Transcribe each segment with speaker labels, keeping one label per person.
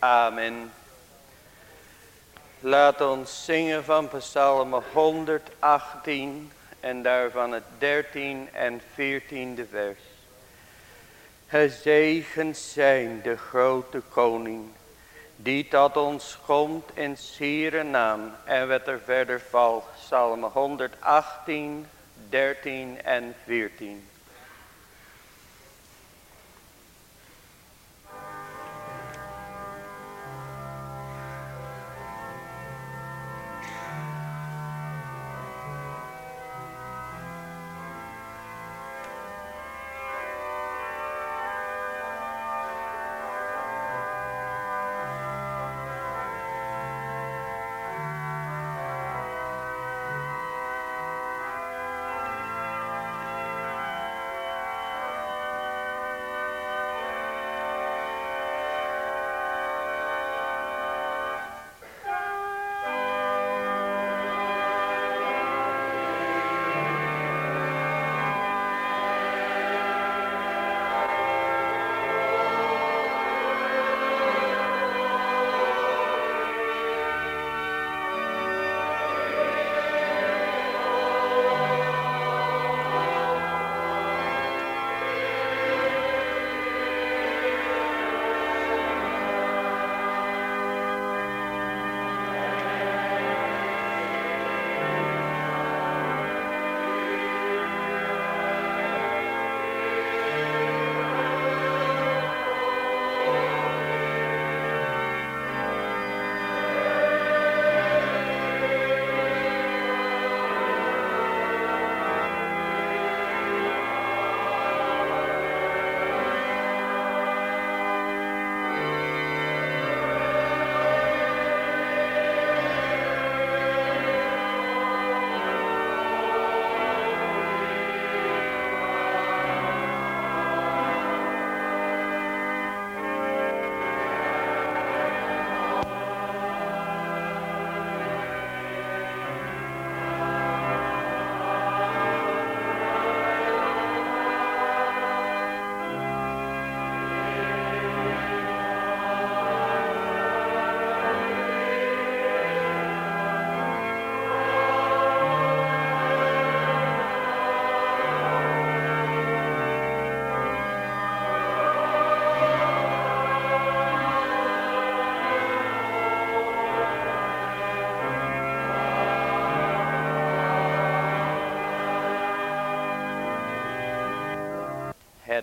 Speaker 1: Amen. Laat ons zingen van Psalm 118 en daarvan het 13 en 14e vers. Gezegend zijn de grote koning die tot ons komt in zere naam. En wat er verder valt, Psalm 118, 13 en 14.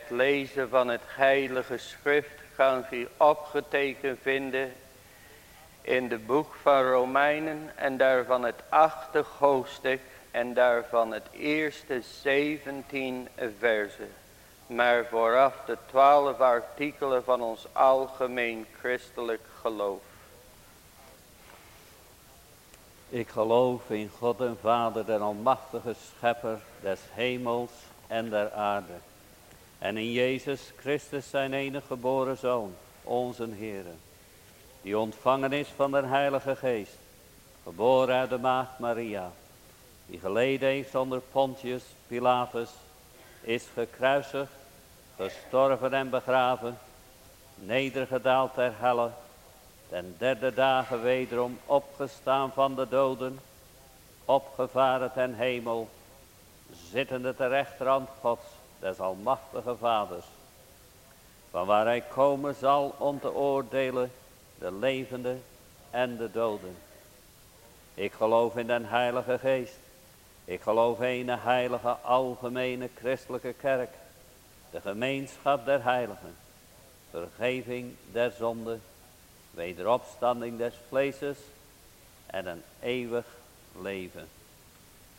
Speaker 1: Lezen van het heilige schrift kan u opgetekend vinden in de boek van Romeinen en daarvan het achte hoofdstuk en daarvan het eerste 17 versen. Maar vooraf de twaalf artikelen van ons algemeen christelijk geloof.
Speaker 2: Ik geloof in God en Vader, den almachtige schepper des hemels en der aarde en in Jezus Christus zijn enige geboren Zoon, onze Heer, die ontvangen is van de Heilige Geest, geboren uit de Maagd Maria, die geleden heeft onder Pontius Pilatus, is gekruisigd, gestorven en begraven, nedergedaald ter helle, ten derde dagen wederom opgestaan van de doden, opgevaren ten hemel, zittende ter rechterhand Gods, des almachtige vaders, van waar hij komen zal om te oordelen de levenden en de doden. Ik geloof in den heilige geest. Ik geloof in een heilige algemene christelijke kerk. De gemeenschap der heiligen. Vergeving der zonde. Wederopstanding des vleeses. En een eeuwig leven.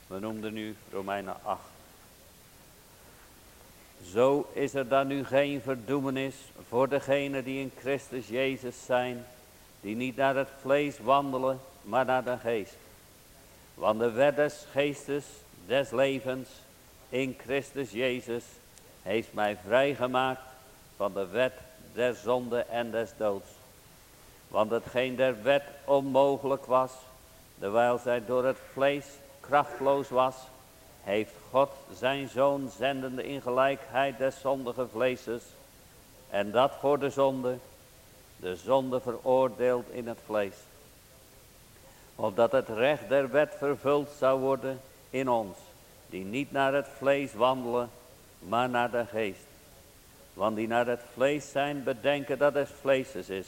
Speaker 2: We noemden nu Romeinen 8. Zo is er dan nu geen verdoemenis voor degenen die in Christus Jezus zijn, die niet naar het vlees wandelen, maar naar de geest. Want de wet des geestes, des levens, in Christus Jezus, heeft mij vrijgemaakt van de wet der zonde en des doods. Want hetgeen der wet onmogelijk was, terwijl zij door het vlees krachtloos was, heeft God zijn zoon zendende in gelijkheid des zondige vleeses, en dat voor de zonde, de zonde veroordeeld in het vlees. Opdat het recht der wet vervuld zou worden in ons, die niet naar het vlees wandelen, maar naar de geest. Want die naar het vlees zijn, bedenken dat het vleeses is.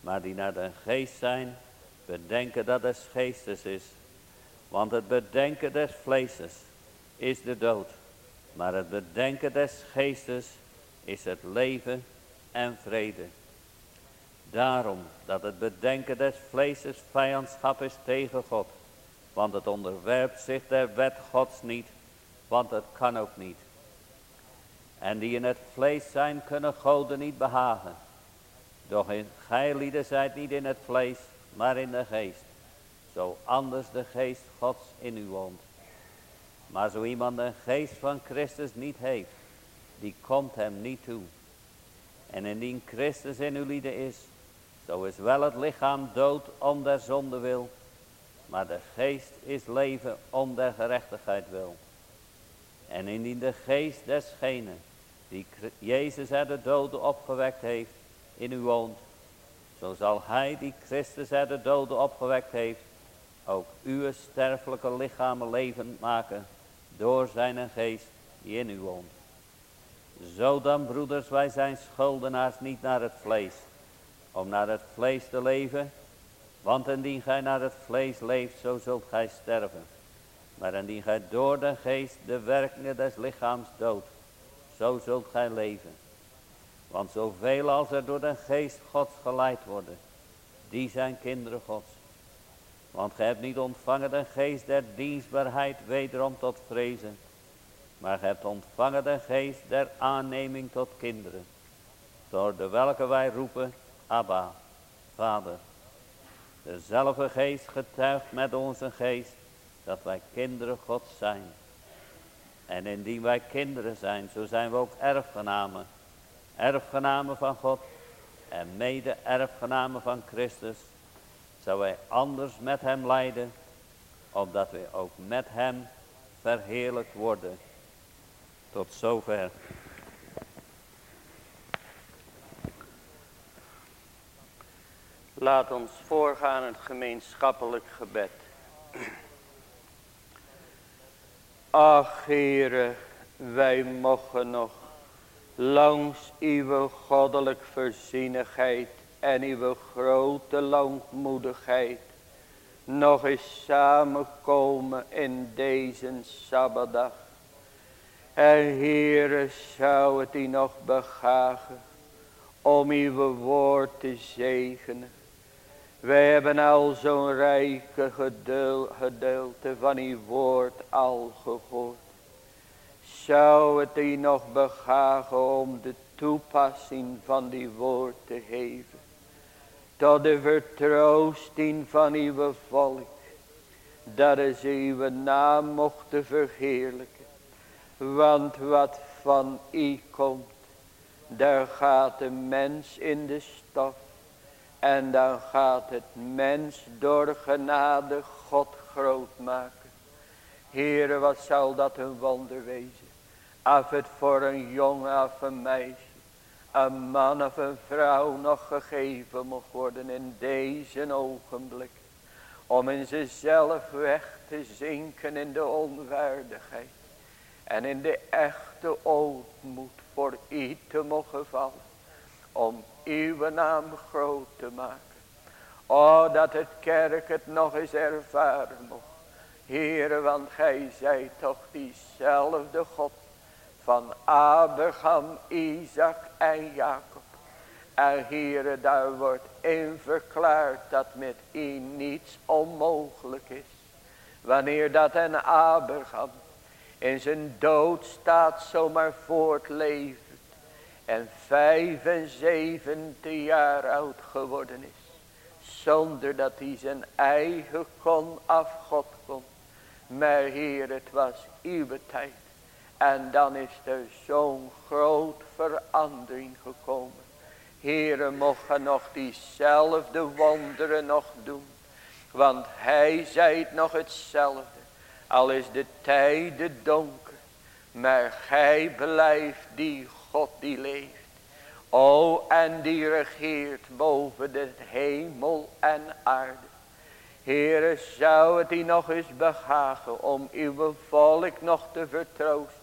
Speaker 2: Maar die naar de geest zijn, bedenken dat het geestes is. Want het bedenken des vleeses is de dood. Maar het bedenken des geestes is het leven en vrede. Daarom dat het bedenken des vleeses vijandschap is tegen God. Want het onderwerpt zich der wet Gods niet, want het kan ook niet. En die in het vlees zijn, kunnen goden niet behagen. Doch in gij zijt niet in het vlees, maar in de geest. Zo anders de geest Gods in u woont. Maar zo iemand een geest van Christus niet heeft, die komt hem niet toe. En indien Christus in uw lieden is, zo is wel het lichaam dood om der zonde wil, maar de geest is leven om der gerechtigheid wil. En indien de geest desgene die Jezus uit de doden opgewekt heeft, in u woont, zo zal hij die Christus uit de doden opgewekt heeft, ook uw sterfelijke lichamen levend maken door zijn geest die in u woont. Zo dan, broeders, wij zijn schuldenaars niet naar het vlees, om naar het vlees te leven, want indien gij naar het vlees leeft, zo zult gij sterven. Maar indien gij door de geest de werkingen des lichaams doodt, zo zult gij leven. Want zoveel als er door de geest Gods geleid worden, die zijn kinderen Gods. Want gij hebt niet ontvangen de geest der dienstbaarheid wederom tot vrezen. Maar gij hebt ontvangen de geest der aanneming tot kinderen. Door de welke wij roepen, Abba, Vader. Dezelfde geest getuigt met onze geest dat wij kinderen Gods zijn. En indien wij kinderen zijn, zo zijn we ook erfgenamen. Erfgenamen van God en mede erfgenamen van Christus zou wij anders met hem lijden, opdat wij ook met hem verheerlijk worden. Tot zover.
Speaker 1: Laat ons voorgaan het gemeenschappelijk gebed. Ach, Heere, wij mogen nog langs uw goddelijk voorzienigheid en uw grote langmoedigheid nog eens samenkomen in deze Sabbatdag. En Heere, zou het u nog begagen om uw woord te zegenen. Wij hebben al zo'n rijke gedeelte van uw woord al gehoord. Zou het u nog begagen om de toepassing van die woord te geven tot de vertroosting van uw volk, dat is uw naam mocht verheerlijken. Want wat van u komt, daar gaat de mens in de stof. En dan gaat het mens door genade God groot maken. Heere, wat zal dat een wonder wezen. Af het voor een jongen of een meisje een man of een vrouw nog gegeven mocht worden in deze ogenblik. Om in zichzelf weg te zinken in de onwaardigheid. En in de echte ootmoed voor u te mogen vallen. Om uw naam groot te maken. O dat het kerk het nog eens ervaren mocht. Heere, want gij zijt toch diezelfde God van Abraham, Isaac en Jacob. En hier daar wordt in verklaard dat met u niets onmogelijk is. Wanneer dat een Abraham in zijn doodstaat zomaar voortlevert. En 75 jaar oud geworden is. Zonder dat hij zijn eigen kon afgod kon. Maar Heer, het was uw tijd. En dan is er zo'n groot verandering gekomen. Heere, mocht nog diezelfde wonderen nog doen. Want hij zei het nog hetzelfde. Al is de tijden donker. Maar gij blijft die God die leeft. O en die regeert boven de hemel en aarde. Heere, zou het u nog eens behagen om uw volk nog te vertroosten.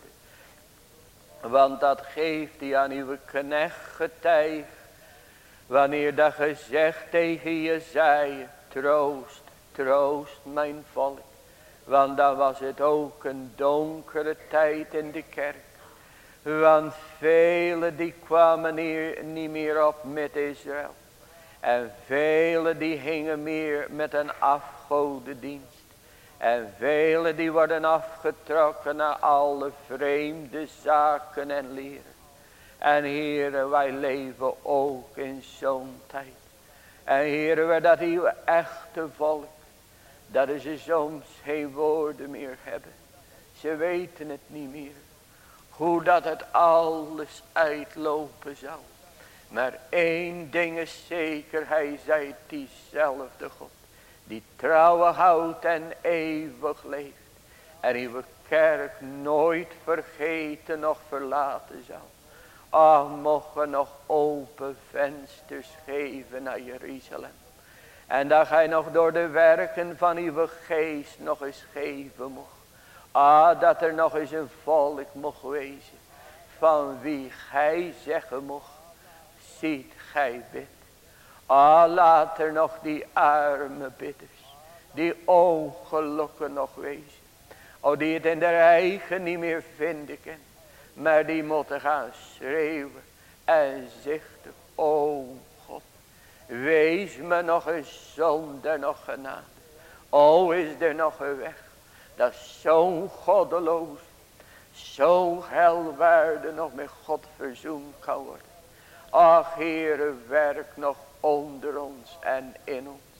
Speaker 1: Want dat geeft hij aan uw knecht getijg. Wanneer dat gezegd tegen je zei, troost, troost mijn volk. Want dan was het ook een donkere tijd in de kerk. Want velen die kwamen hier niet meer op met Israël. En velen die hingen meer met een afgodendienst. En velen die worden afgetrokken naar alle vreemde zaken en leren. En heren, wij leven ook in zo'n tijd. En heren, we dat uw echte volk, dat ze soms geen woorden meer hebben. Ze weten het niet meer. Hoe dat het alles uitlopen zal. Maar één ding is zeker, hij zei diezelfde God. Die trouwe houdt en eeuwig leeft. En uw kerk nooit vergeten of verlaten zal. Ah, mogen nog open vensters geven naar Jeruzalem. En dat gij nog door de werken van uw geest nog eens geven mocht. Ah, dat er nog eens een volk mocht wezen. Van wie gij zeggen mocht. Ziet gij bid. Ah, laat er nog die arme bidders. Die ongelukken nog wezen. Oh, die het in de eigen niet meer vinden kan. Maar die moeten gaan schreeuwen. En zichten. O God. Wees me nog een zonde nog genade. O is er nog een weg. Dat zo'n goddeloos. Zo helwaarde nog met God verzoend kan worden. Ach Heere werk nog onder ons en in ons.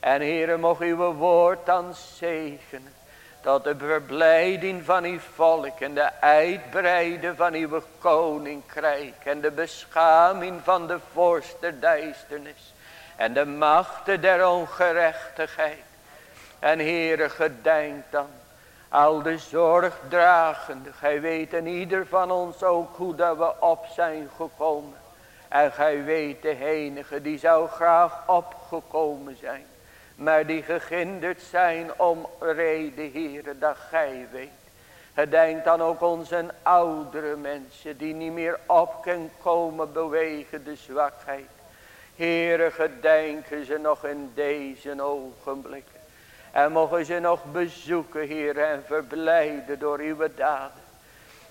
Speaker 1: En Heere mocht uw woord dan zegenen. Tot de verblijding van uw volk en de uitbreiden van uw koninkrijk. En de beschaming van de vorst der duisternis. En de machten der ongerechtigheid. En Heere gedenk dan al de zorgdragende. Gij weet en ieder van ons ook hoe dat we op zijn gekomen. En gij weet de enige die zou graag opgekomen zijn. Maar die gehinderd zijn om reden, heren, dat gij weet. Gedenk dan ook onze oudere mensen die niet meer op kunnen komen bewegen de zwakheid. Heren, gedenken ze nog in deze ogenblikken. En mogen ze nog bezoeken, heren, en verblijden door uw daden.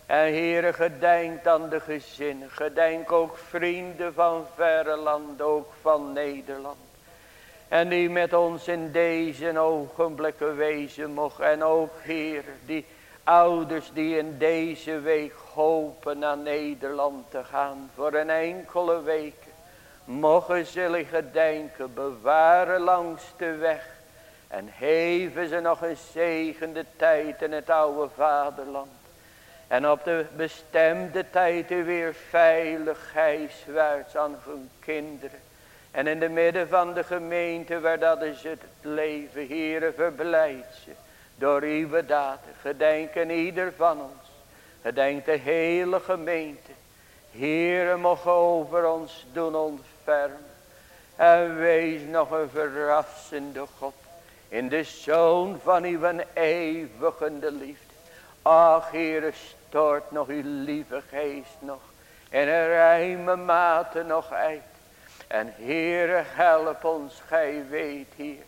Speaker 1: En Heere, gedenk aan de gezinnen. Gedenk ook vrienden van verre land, ook van Nederland. En die met ons in deze ogenblikken wezen mogen. En ook Heer, die ouders die in deze week hopen naar Nederland te gaan. Voor een enkele week. Mogen zullen gedenken, bewaren langs de weg. En heven ze nog een zegende tijd in het oude vaderland. En op de bestemde tijd weer veilig huiswaarts aan hun kinderen. En in de midden van de gemeente waar dat is het leven. Here verblijd ze door uw daden. Gedenken ieder van ons. Gedenk de hele gemeente. Here mogen over ons doen ontfermen. En wees nog een verrassende God. In de zoon van uw eeuwige liefde. Ach, Heere, stort nog uw lieve geest nog. In een ruime mate nog uit. En Heere, help ons, gij weet, hier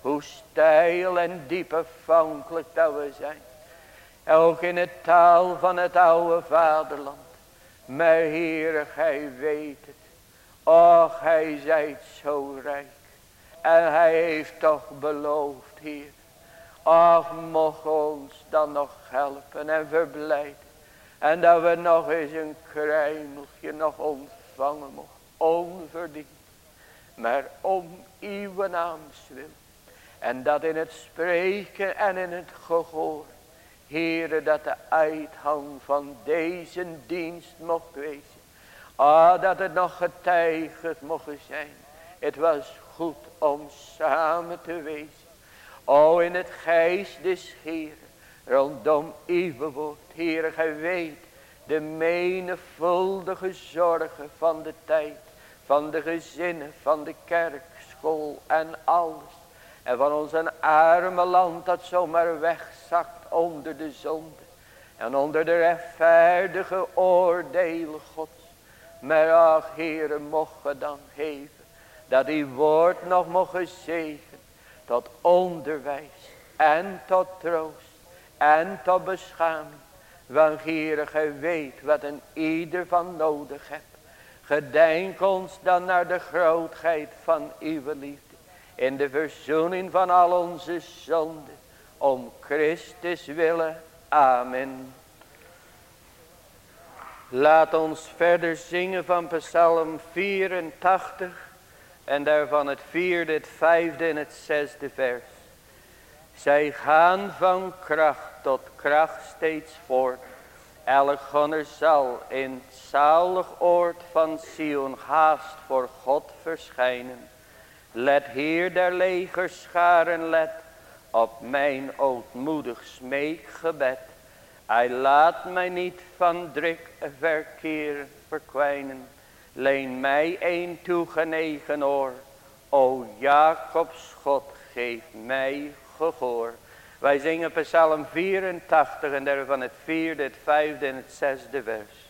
Speaker 1: Hoe steil en diep afhankelijk dat we zijn. Ook in het taal van het oude vaderland. Maar Heere, gij weet het. Och, hij zijt zo rijk. En hij heeft toch beloofd, Heer. Ach, mocht ons dan nog helpen en verblijden. En dat we nog eens een kruimeltje nog ontvangen mogen. Onverdiend. maar om uw naams wil. En dat in het spreken en in het gehoor, Heere, dat de uithang van deze dienst mocht wezen. Ah, dat het nog getuigd mocht zijn. Het was goed om samen te wezen. O, in het geest des Heeren, rondom uw woord. Heere, gij weet de menigvuldige zorgen van de tijd. Van de gezinnen, van de kerk, school en alles. En van ons een arme land dat zomaar wegzakt onder de zonde. En onder de rechtvaardige oordelen gods. Maar ach Heere, mocht dan geven. Dat die woord nog mogen zegen. Tot onderwijs en tot troost. En tot beschaming. Want gij weet wat een ieder van nodig hebt. Gedenk ons dan naar de grootheid van uw liefde. In de verzoening van al onze zonden. Om Christus willen. Amen. Laat ons verder zingen van Psalm 84. En daarvan het vierde, het vijfde en het zesde vers. Zij gaan van kracht tot kracht steeds voort. Elk gonner zal in het zalig oord van Sion haast voor God verschijnen. Let Heer der legerscharen, let op mijn ootmoedig smeekgebed. Hij laat mij niet van druk verkeer verkwijnen. Leen mij een toegenegen oor. O Jacobs God, geef mij gehoor. Wij zingen psalm 84 en daarvan het vierde, het vijfde en het zesde vers.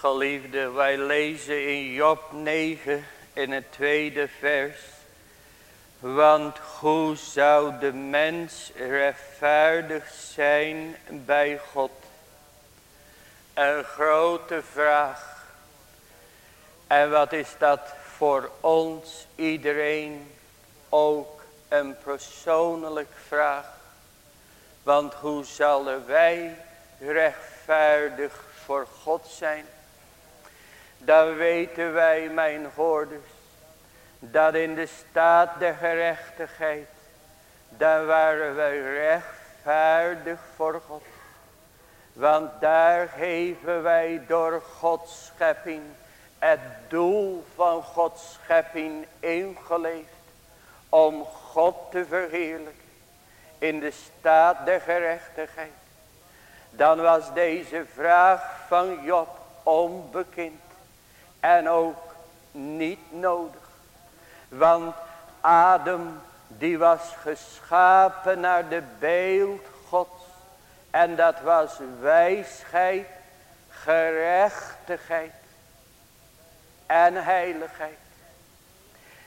Speaker 1: Geliefde, wij lezen in Job 9 in het tweede vers. Want hoe zou de mens rechtvaardig zijn bij God? Een grote vraag. En wat is dat voor ons iedereen ook een persoonlijk vraag. Want hoe zullen wij rechtvaardig voor God zijn? Dan weten wij, mijn hoorders, dat in de staat der gerechtigheid, dan waren wij rechtvaardig voor God. Want daar geven wij door Gods schepping het doel van Gods schepping ingeleefd. Om God te verheerlijken in de staat der gerechtigheid. Dan was deze vraag van Job onbekend. En ook niet nodig. Want Adam die was geschapen naar de beeld Gods. En dat was wijsheid, gerechtigheid en heiligheid.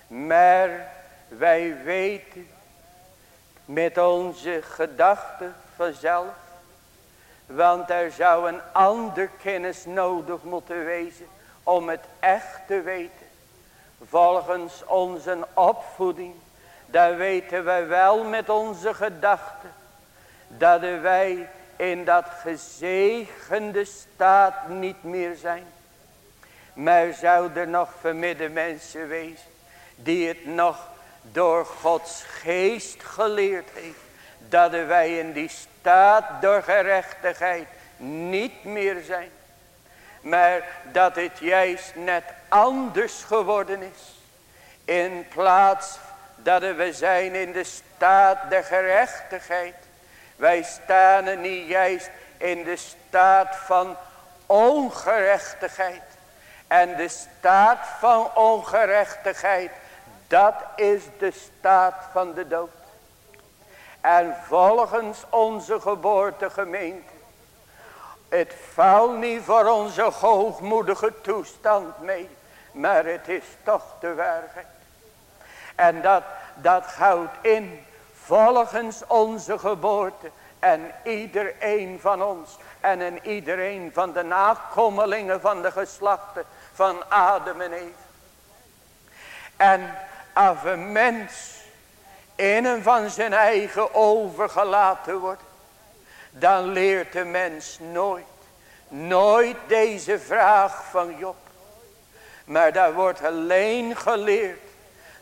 Speaker 1: Maar wij weten met onze gedachten vanzelf. Want er zou een ander kennis nodig moeten wezen om het echt te weten. Volgens onze opvoeding, daar weten wij wel met onze gedachten. Dat wij in dat gezegende staat niet meer zijn. Maar zou er nog vermidden mensen wezen die het nog door Gods geest geleerd heeft. Dat wij in die staat door gerechtigheid niet meer zijn. Maar dat het juist net anders geworden is. In plaats dat we zijn in de staat der gerechtigheid. Wij staan niet juist in de staat van ongerechtigheid. En de staat van ongerechtigheid, dat is de staat van de dood. En volgens onze geboortegemeente, het valt niet voor onze hoogmoedige toestand mee, maar het is toch de waarheid. En dat, dat houdt in, volgens onze geboorte, en iedereen van ons, en in iedereen van de nakomelingen van de geslachten, van Adam en Eve. En als een mens in en van zijn eigen overgelaten wordt, dan leert de mens nooit, nooit deze vraag van Job. Maar dat wordt alleen geleerd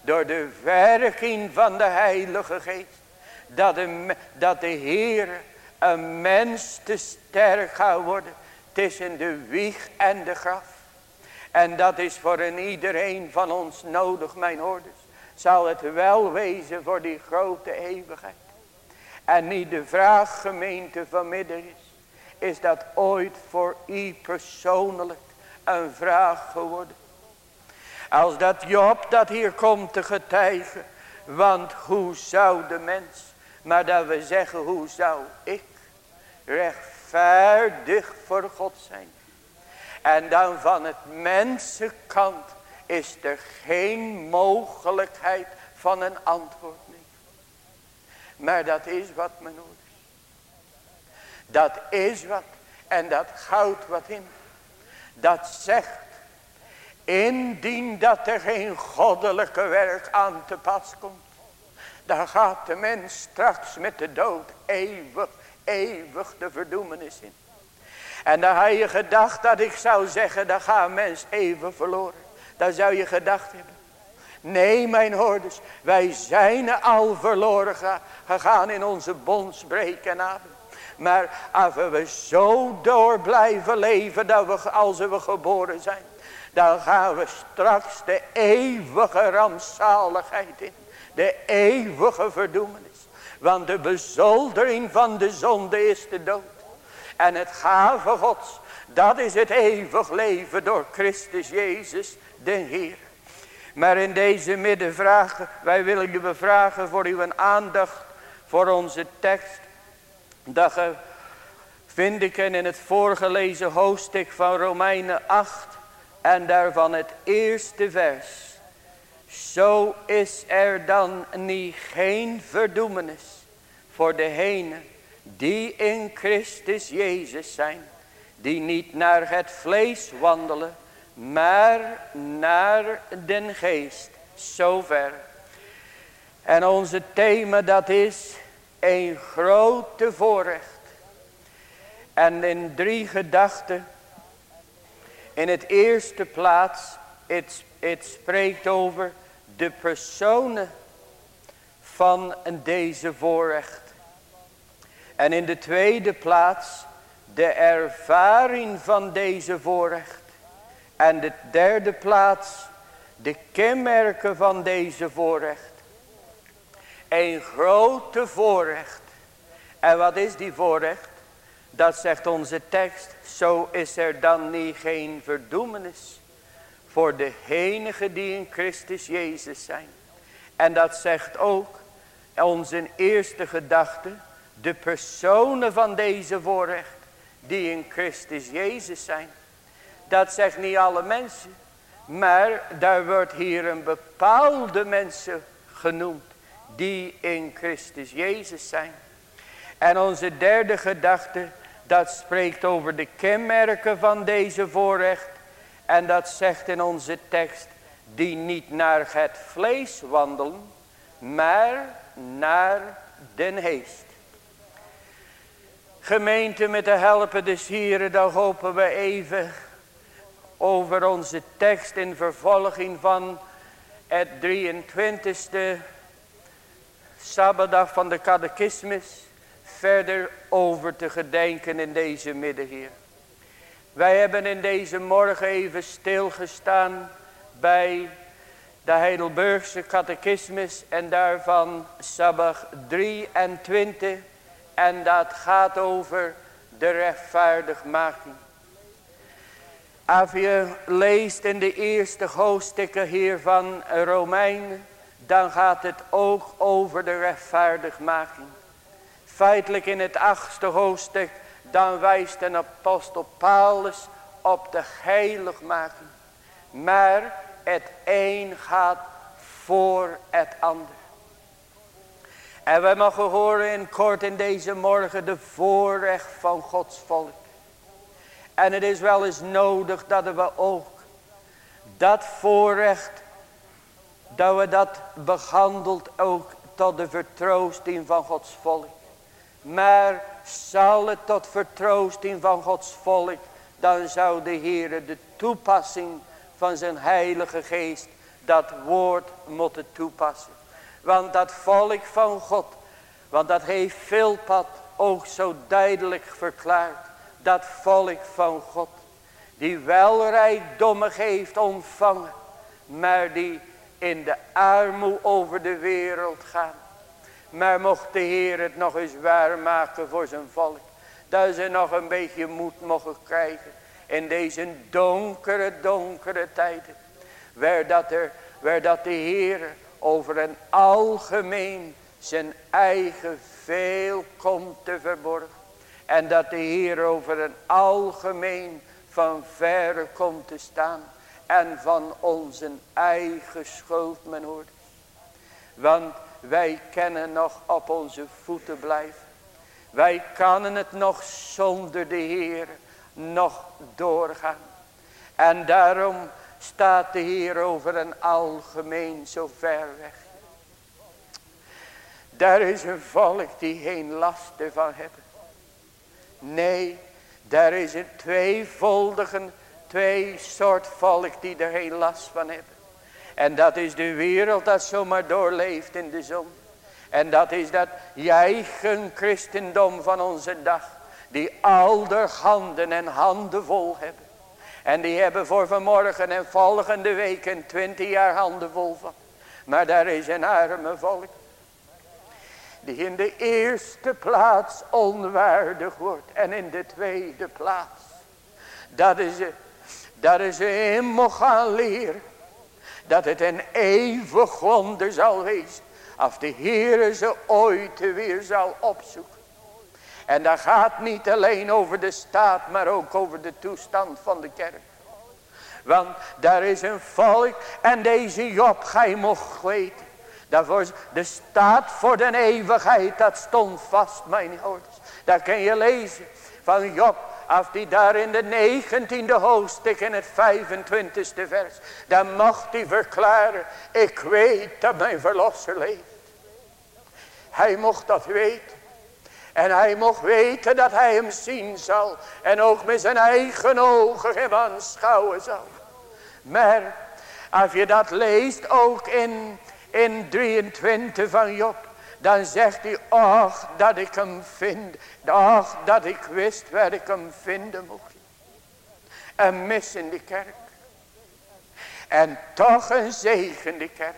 Speaker 1: door de werking van de Heilige Geest. Dat de, dat de Heer een mens te sterk gaat worden tussen de wieg en de graf. En dat is voor een iedereen van ons nodig, mijn hoorders. Zal het wel wezen voor die grote eeuwigheid. En niet de vraag gemeente vanmiddag is. Is dat ooit voor u persoonlijk een vraag geworden. Als dat Job dat hier komt te getuigen. Want hoe zou de mens. Maar dat we zeggen hoe zou ik rechtvaardig voor God zijn. En dan van het mensenkant is er geen mogelijkheid van een antwoord. Maar dat is wat men hoort. Dat is wat. En dat houdt wat in. Dat zegt. Indien dat er geen goddelijke werk aan te pas komt. Dan gaat de mens straks met de dood eeuwig, eeuwig de verdoemenis in. En dan had je gedacht dat ik zou zeggen, dan gaat een mens even verloren. Dat zou je gedacht hebben. Nee, mijn hoorders, wij zijn al verloren gegaan in onze bondsbreek en. Maar als we zo door blijven leven dat we als we geboren zijn. Dan gaan we straks de eeuwige rampzaligheid in. De eeuwige verdoemenis. Want de bezoldering van de zonde is de dood. En het gave gods, dat is het eeuwig leven door Christus Jezus, de Heer. Maar in deze middenvragen, wij willen u bevragen voor uw aandacht, voor onze tekst. Dat je vind ik in het voorgelezen hoofdstuk van Romeinen 8 en daarvan het eerste vers. Zo is er dan niet geen verdoemenis voor degenen die in Christus Jezus zijn. Die niet naar het vlees wandelen, maar naar den geest. Zover. En onze thema dat is een grote voorrecht. En in drie gedachten. In het eerste plaats, het, het spreekt over de personen van deze voorrecht. En in de tweede plaats de ervaring van deze voorrecht. En de derde plaats de kenmerken van deze voorrecht. Een grote voorrecht. En wat is die voorrecht? Dat zegt onze tekst. Zo is er dan niet geen verdoemenis. Voor degenen die in Christus Jezus zijn. En dat zegt ook onze eerste gedachte. De personen van deze voorrecht. Die in Christus Jezus zijn. Dat zegt niet alle mensen. Maar daar wordt hier een bepaalde mensen genoemd. Die in Christus Jezus zijn. En onze derde gedachte. Dat spreekt over de kenmerken van deze voorrecht. En dat zegt in onze tekst. Die niet naar het vlees wandelen. Maar naar den geest. Gemeente met de helpen des Hieren. Dan hopen we even over onze tekst in vervolging van het 23e Sabbatdag van de catechismus verder over te gedenken in deze middag hier. Wij hebben in deze morgen even stilgestaan bij de Heidelbergse catechismus en daarvan Sabbat 23 en dat gaat over de rechtvaardigmaking. Als je leest in de eerste hoofdstukken hier van Romeinen, dan gaat het ook over de rechtvaardigmaking. Feitelijk in het achtste hoofdstuk, dan wijst de apostel Paulus op de heiligmaking. Maar het een gaat voor het ander. En we mogen horen in kort in deze morgen de voorrecht van Gods volk. En het is wel eens nodig dat we ook dat voorrecht, dat we dat behandelt ook tot de vertroosting van Gods volk. Maar zal het tot vertroosting van Gods volk, dan zou de Heer de toepassing van zijn heilige geest, dat woord moeten toepassen. Want dat volk van God, want dat heeft Philpad ook zo duidelijk verklaard dat volk van God. Die wel rijkdommen heeft ontvangen. Maar die in de armoe over de wereld gaan. Maar mocht de Heer het nog eens waarmaken voor zijn volk. Dat ze nog een beetje moed mogen krijgen. In deze donkere, donkere tijden. Waar dat, er, waar dat de Heer over een algemeen zijn eigen veel komt te verborgen. En dat de Heer over een algemeen van verre komt te staan. En van onze eigen schuld men hoort. Want wij kennen nog op onze voeten blijven. Wij kunnen het nog zonder de Heer nog doorgaan. En daarom staat de Heer over een algemeen zo ver weg. Daar is een volk die geen last ervan hebben. Nee, daar is een tweevoudige, twee soort volk die er geen last van hebben. En dat is de wereld dat zomaar doorleeft in de zon. En dat is dat eigen christendom van onze dag. Die al de handen en handen vol hebben. En die hebben voor vanmorgen en volgende week en twintig jaar handen vol van. Maar daar is een arme volk die in de eerste plaats onwaardig wordt. En in de tweede plaats. Dat is, dat is helemaal gaan leren. Dat het een eeuwig wonder zal wezen. Als de Heer ze ooit weer zal opzoeken. En dat gaat niet alleen over de staat, maar ook over de toestand van de kerk. Want daar is een volk en deze Job, gij mocht weten. Daarvoor de staat voor de eeuwigheid, dat stond vast, mijn ouders. Daar kun je lezen van Job, af die daar in de negentiende hoofdstuk in het 25ste vers. Dan mocht hij verklaren, ik weet dat mijn verlosser leeft. Hij mocht dat weten. En hij mocht weten dat hij hem zien zal. En ook met zijn eigen ogen hem aanschouwen zal. Maar als je dat leest ook in, in 23 van Job. Dan zegt hij, ach dat ik hem vind. Ach dat ik wist waar ik hem vinden mocht. Een mis in de kerk. En toch een zegen de kerk.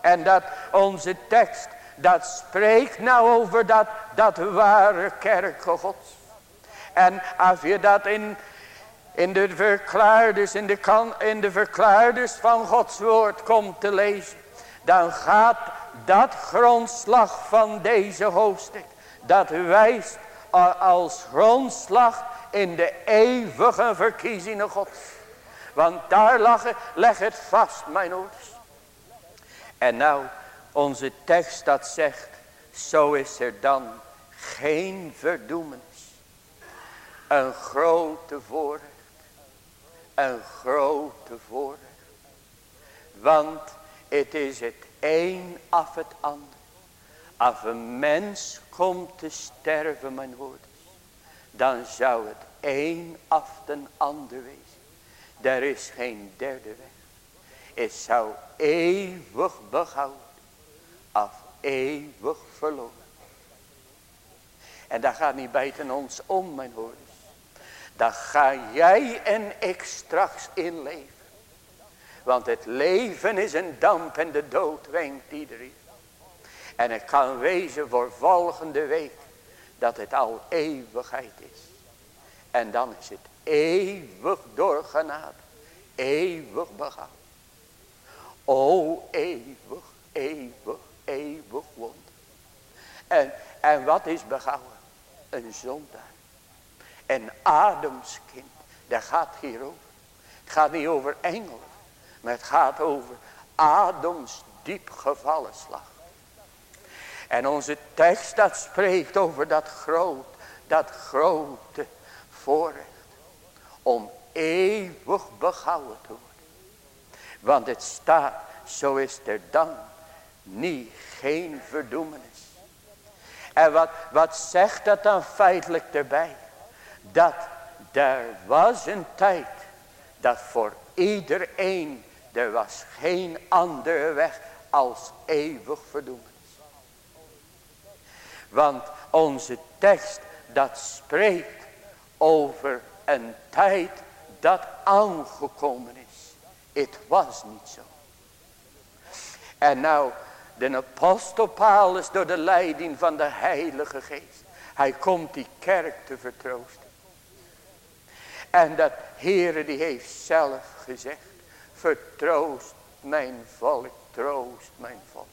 Speaker 1: En dat onze tekst dat spreekt nou over dat, dat ware kerk gods. En als je dat in, in de verklaarders, in de, in de verklaarders van Gods woord komt te lezen. Dan gaat dat grondslag van deze hoofdstuk. Dat wijst als grondslag in de eeuwige verkiezingen gods. Want daar lag, leg het vast mijn ouders. En nou onze tekst dat zegt, zo is er dan geen verdoemenis. Een grote voorrecht. Een grote voorrecht. Want het is het een af het ander. Als een mens komt te sterven, mijn woorden, dan zou het een af den ander wezen. Er is geen derde weg. Het zou eeuwig behouden af eeuwig verloren. En daar gaat niet bijten ons om, mijn hoorders. Daar ga jij en ik straks in leven. Want het leven is een damp en de dood wenkt iedereen. En het kan wezen voor volgende week dat het al eeuwigheid is. En dan is het eeuwig doorgenade. Eeuwig begaan. O eeuwig, eeuwig, eeuwig wonder. En, en wat is begouden? Een zondaar. Een Adamskind. Daar gaat hier over. Het gaat niet over engelen. Het gaat over Adams diep gevallen slag. En onze tekst dat spreekt over dat groot, dat grote voorrecht. Om eeuwig behouden te worden. Want het staat, zo is er dan niet, geen verdoemenis. En wat, wat zegt dat dan feitelijk erbij? Dat er was een tijd dat voor iedereen, er was geen andere weg als eeuwig verdoemenis. Want onze tekst dat spreekt over een tijd dat aangekomen is. Het was niet zo. En nou de apostel Paulus door de leiding van de heilige geest. Hij komt die kerk te vertroosten. En dat Heere die heeft zelf gezegd. Vertroost mijn volk, troost mijn volk.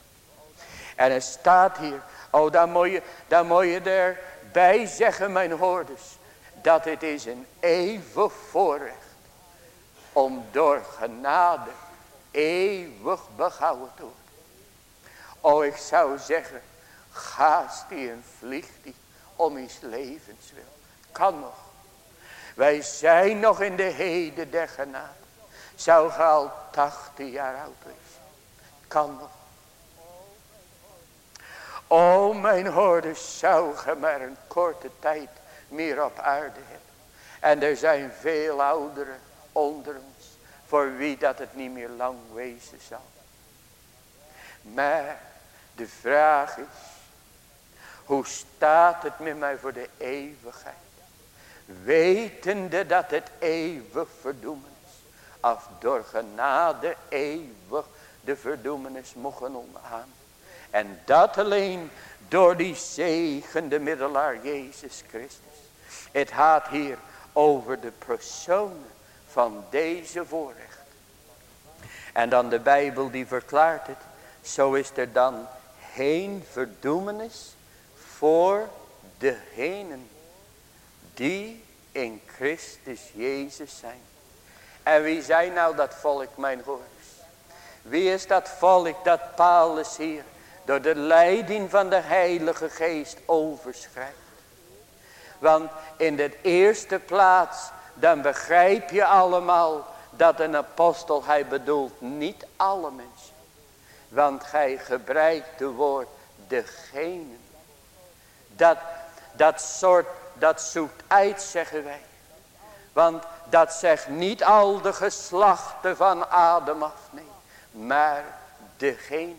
Speaker 1: En er staat hier, oh daar moet je, daar moet je erbij zeggen mijn hoorders. Dat het is een eeuwig voorrecht. Om door genade eeuwig behouden te worden. Oh, ik zou zeggen, gaast die en vliegt om iets levens wil. Kan nog. Wij zijn nog in de heden der genade. Zou ge al 80 jaar oud wezen. Kan nog. O mijn hoorders, zou ge maar een korte tijd meer op aarde hebben. En er zijn veel ouderen onder ons. Voor wie dat het niet meer lang wezen zal. Maar de vraag is, hoe staat het met mij voor de eeuwigheid? Wetende dat het eeuwig verdoemenis, af door genade eeuwig de verdoemenis mogen omgaan. En dat alleen door die zegende middelaar Jezus Christus. Het gaat hier over de personen van deze voorrecht. En dan de Bijbel die verklaart het. Zo is er dan geen verdoemenis voor degenen die in Christus Jezus zijn. En wie zijn nou dat volk, mijn hoorders? Wie is dat volk dat Paulus hier door de leiding van de Heilige Geest overschrijft? Want in de eerste plaats, dan begrijp je allemaal dat een apostel, hij bedoelt niet alle mensen. Want gij gebruikt de woord degene. Dat, dat soort, dat zoekt uit, zeggen wij. Want dat zegt niet al de geslachten van Adam af, nee. Maar degene.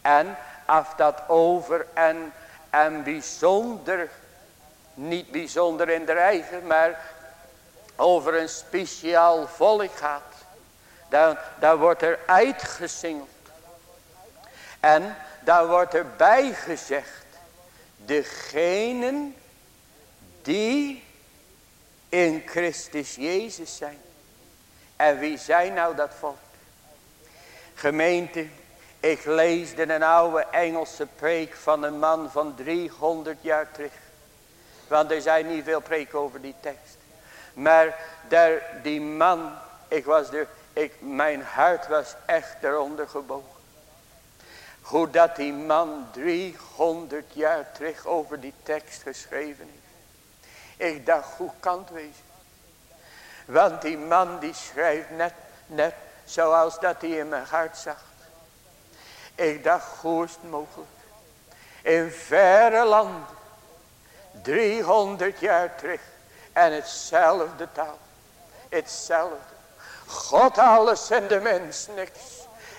Speaker 1: En af dat over en, en bijzonder, niet bijzonder in de eigen, maar over een speciaal volk gaat. Dan, dan wordt er uitgesingeld. En dan wordt er bijgezegd. Degenen die in Christus Jezus zijn. En wie zijn nou dat volk? Gemeente, ik leesde een oude Engelse preek van een man van 300 jaar terug. Want er zijn niet veel preken over die tekst. Maar daar, die man, ik was er, ik, mijn hart was echt eronder gebogen. Hoe dat die man 300 jaar terug over die tekst geschreven heeft. Ik dacht, hoe kan het wezen? Want die man die schrijft net, net zoals dat hij in mijn hart zag. Ik dacht, hoe is het mogelijk? In verre landen, 300 jaar terug, en hetzelfde taal. Hetzelfde. God alles en de mens niks.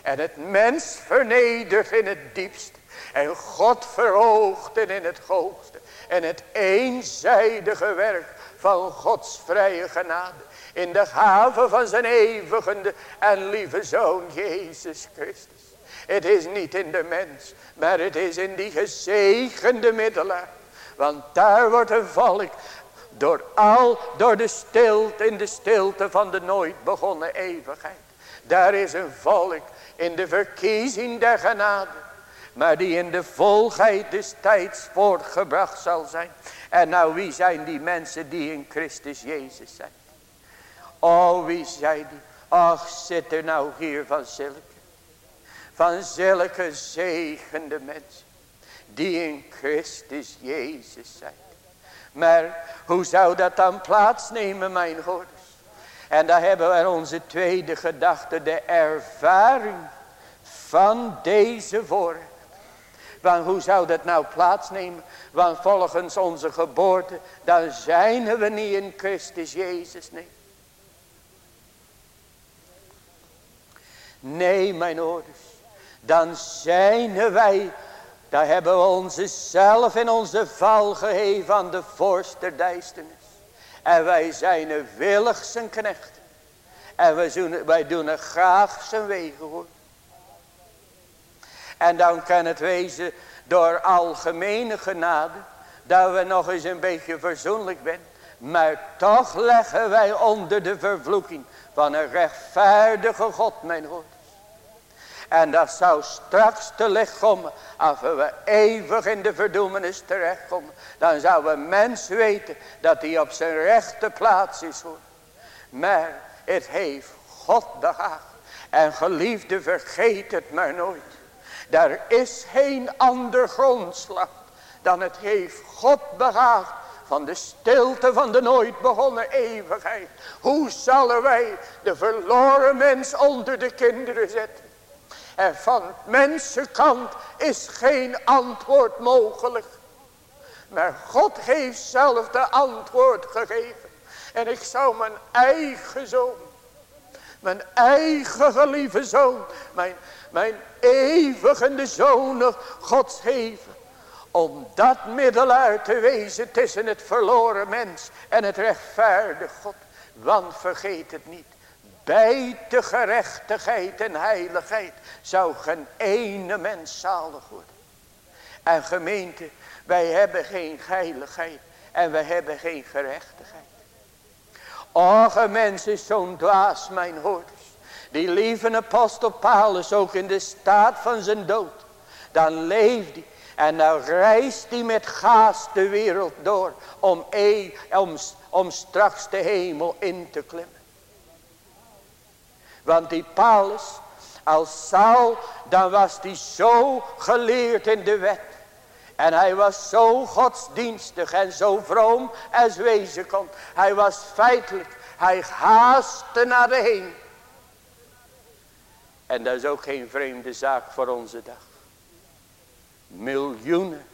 Speaker 1: En het mens vernedert in het diepste. En God verhoogt in het hoogste. En het eenzijdige werk van Gods vrije genade. In de haven van zijn eeuwige en lieve Zoon Jezus Christus. Het is niet in de mens. Maar het is in die gezegende middelaar. Want daar wordt een volk door al, door de stilte, in de stilte van de nooit begonnen eeuwigheid. Daar is een volk in de verkiezing der genade. Maar die in de volheid des tijds voortgebracht zal zijn. En nou wie zijn die mensen die in Christus Jezus zijn? Oh wie zijn die? Ach zit er nou hier van zulke. Van zulke zegende mensen. Die in Christus Jezus zijn. Maar hoe zou dat dan plaatsnemen mijn hoorders? En daar hebben we onze tweede gedachte. De ervaring van deze woorden. Want hoe zou dat nou plaatsnemen? Want volgens onze geboorte, dan zijn we niet in Christus Jezus, nee. Nee, mijn ouders, dan zijn wij daar hebben we onze zelf in onze val geheven aan de voorste duisternis. En wij zijn willig zijn knecht. En wij doen, wij doen graag zijn wegen hoor. En dan kan het wezen door algemene genade. Dat we nog eens een beetje verzoenlijk zijn. Maar toch leggen wij onder de vervloeking van een rechtvaardige God mijn hoor. En dat zou straks te licht komen. Als we eeuwig in de verdoemenis terechtkomen. Dan zou een mens weten dat hij op zijn rechte plaats is hoor. Maar het heeft God behaagd. En geliefde vergeet het maar nooit. Daar is geen ander grondslag dan het heeft God behaagd van de stilte van de nooit begonnen eeuwigheid. Hoe zullen wij de verloren mens onder de kinderen zetten? En van mensenkant is geen antwoord mogelijk. Maar God heeft zelf de antwoord gegeven. En ik zou mijn eigen zoon. Mijn eigen geliefde zoon. Mijn, mijn eeuwige zoon Gods geven. Om dat middelaar te wezen tussen het verloren mens en het rechtvaardige God. Want vergeet het niet. Bij de gerechtigheid en heiligheid zou geen ene mens zalig worden. En gemeente, wij hebben geen heiligheid en wij hebben geen gerechtigheid. Och, een mens is zo'n dwaas, mijn hoorders. Die lieve apostel Paulus ook in de staat van zijn dood. Dan leeft hij En nou reist hij met gaas de wereld door om, e, om, straks de hemel in te klimmen. Want die Paulus, als Saul, dan was hij zo geleerd in de wet. En hij was zo godsdienstig en zo vroom als wezen kon. Hij was feitelijk, hij haastte naar de heen. En dat is ook geen vreemde zaak voor onze dag. Miljoenen,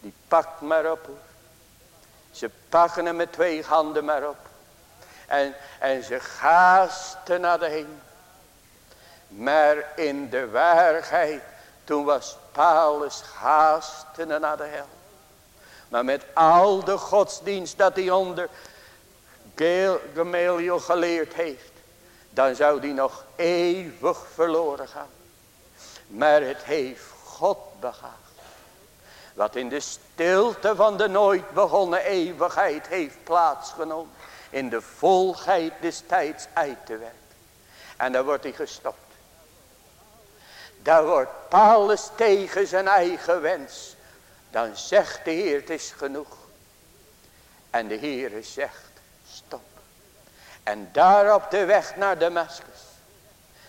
Speaker 1: die pakt maar op hoor. Ze pakken hem met twee handen maar op. En, en ze haasten naar de heen. Maar in de waarheid, toen was Paulus haasten naar de hel. Maar met al de godsdienst dat hij onder Gamaliel geleerd heeft. Dan zou die nog eeuwig verloren gaan. Maar het heeft God begaan. Wat in de stilte van de nooit begonnen eeuwigheid heeft plaatsgenomen. In de volheid des tijds uit te werken. En dan wordt hij gestopt. Daar wordt Paulus tegen zijn eigen wens. Dan zegt de Heer het is genoeg. En de Heer zegt. En daar op de weg naar Damascus.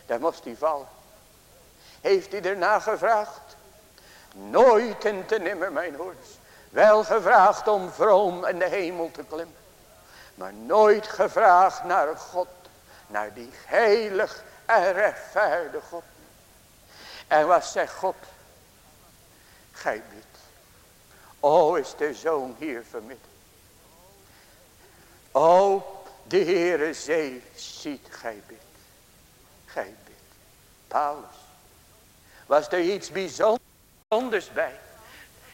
Speaker 1: Daar moest hij vallen. Heeft hij erna gevraagd? Nooit en te nimmer mijn hoorders. Wel gevraagd om vroom in de hemel te klimmen. Maar nooit gevraagd naar God. Naar die heilig en rechtvaardige God. En wat zegt God? Gij bidt. O is de zoon hier vermidden. O de Heere zee ziet gij bidt. Gij bidt. Paulus. Was er iets bijzonders bij?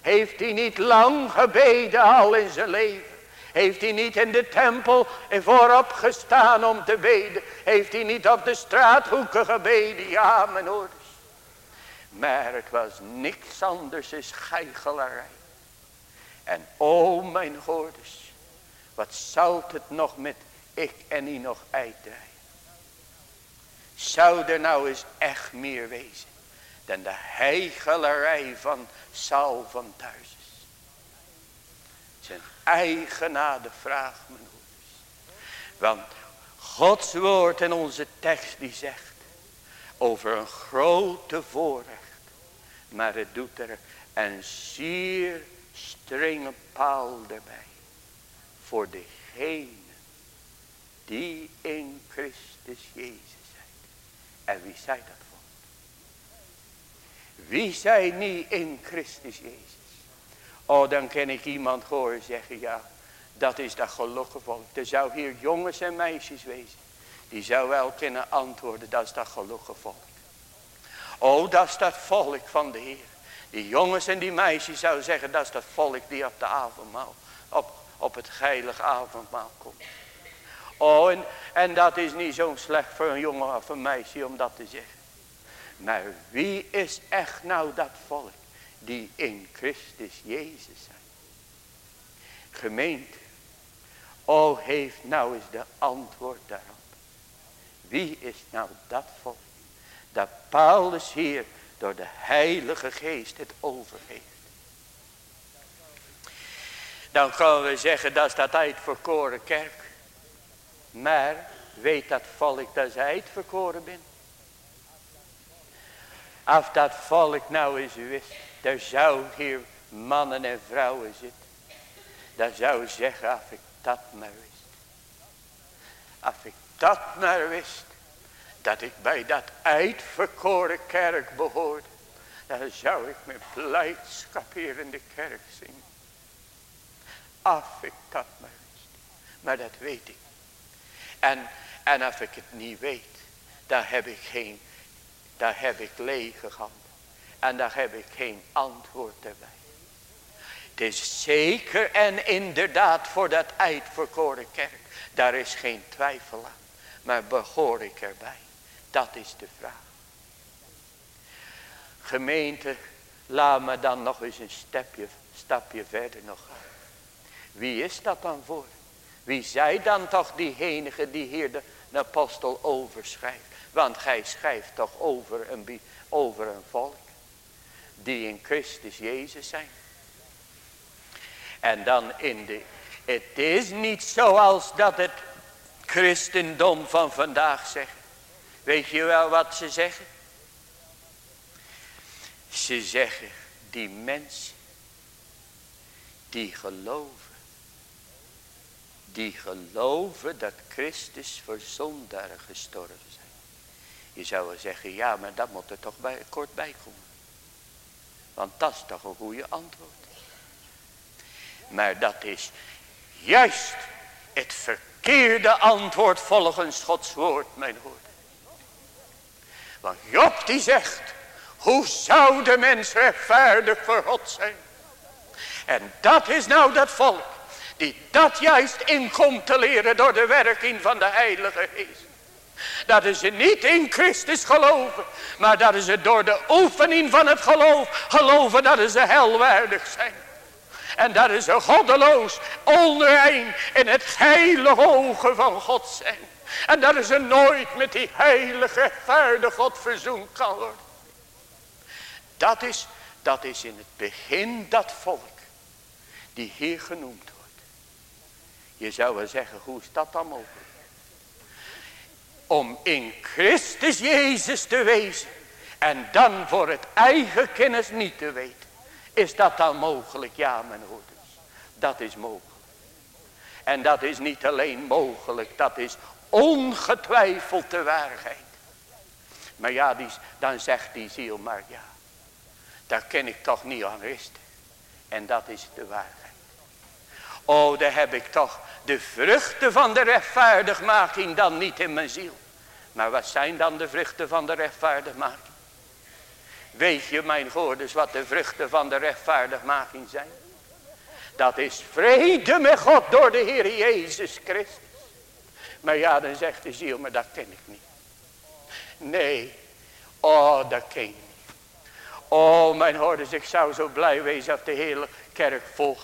Speaker 1: Heeft hij niet lang gebeden al in zijn leven? Heeft hij niet in de tempel voorop gestaan om te beden? Heeft hij niet op de straathoeken gebeden? Ja, mijn hoorders. Maar het was niks anders is geigelarij. En o mijn hoorders. Wat zou het nog met ik en die nog uitdraaien. Zou er nou eens echt meer wezen. Dan de heigelarij van Saul van Tarsus. Zijn eigenade vraag mijn hoeders. Want Gods woord in onze tekst die zegt. Over een grote voorrecht. Maar het doet er een zeer strenge paal erbij. Voor degene die in Christus Jezus zijn. En wie zei dat voor? Wie zei niet in Christus Jezus? Oh, dan ken ik iemand horen zeggen, ja, dat is dat gelukkige volk. Er zou hier jongens en meisjes wezen. Die zou wel kunnen antwoorden, dat is dat gelukkige volk. Oh, dat is dat volk van de Heer. Die jongens en die meisjes zou zeggen, dat is dat volk die op de avondmaal, op, op het heilige avondmaal komt. Oh, en, en dat is niet zo slecht voor een jongen of een meisje om dat te zeggen. Maar wie is echt nou dat volk die in Christus Jezus zijn? Gemeente. Oh, heeft nou eens de antwoord daarop. Wie is nou dat volk? Dat Paulus hier door de heilige geest het overgeeft. Dan kunnen we zeggen dat is dat uitverkoren kerk. Maar weet dat volk dat zij uitverkoren ben. Als dat volk nou eens wist. Er zou hier mannen en vrouwen zitten. Dan zou zeggen als ik dat maar wist. Als ik dat maar wist. Dat ik bij dat uitverkoren kerk behoorde. Dan zou ik met blijdschap in de kerk zingen. Als ik dat maar wist. Maar dat weet ik en, en als ik het niet weet, dan heb ik geen, dan heb ik lege handen. En dan heb ik geen antwoord erbij. Het is zeker en inderdaad voor dat uitverkoren kerk. Daar is geen twijfel aan. Maar behoor ik erbij? Dat is de vraag. Gemeente, laat me dan nog eens een stapje, stapje verder nog gaan. Wie is dat dan voor? Wie zij dan toch diejenige die hier de, apostel overschrijft. Want gij schrijft toch over een, over een volk. die in Christus Jezus zijn. En dan in de, het is niet zoals dat het christendom van vandaag zegt. Weet je wel wat ze zeggen? Ze zeggen, die mensen, die geloven, die geloven dat Christus voor zondaren gestorven zijn. Je zou wel zeggen, ja, maar dat moet er toch bij, kort bij komen. Want dat is toch een goede antwoord. Maar dat is juist het verkeerde antwoord volgens Gods woord, mijn woord. Want Job die zegt, hoe zou de mens rechtvaardig voor God zijn? En dat is nou dat volk, die dat juist inkomt te leren door de werking van de Heilige Geest. Dat is ze niet in Christus geloven. Maar dat is het door de oefening van het geloof. Geloven dat ze helwaardig zijn. En dat is een goddeloos, onrein in het heilige ogen van God zijn. En dat is nooit met die heilige, vaarde God verzoend kan worden. Dat is, dat is in het begin dat volk die hier genoemd wordt. Je zou wel zeggen, hoe is dat dan mogelijk? Om in Christus Jezus te wezen. En dan voor het eigen kennis niet te weten. Is dat dan mogelijk? Ja, mijn hoeders. Dat is mogelijk. En dat is niet alleen mogelijk. Dat is ongetwijfeld de waarheid. Maar ja, die, dan zegt die ziel maar ja. Daar ken ik toch niet aan rusten. En dat is de waarheid. Oh, daar heb ik toch de vruchten van de rechtvaardigmaking dan niet in mijn ziel. Maar wat zijn dan de vruchten van de rechtvaardigmaking? Weet je mijn goorders wat de vruchten van de rechtvaardigmaking zijn? Dat is vrede met God door de Heer Jezus Christus. Maar ja, dan zegt de ziel, maar dat ken ik niet. Nee, oh, dat ken ik niet. Oh, mijn hoorders, ik zou zo blij wezen dat de hele kerk vol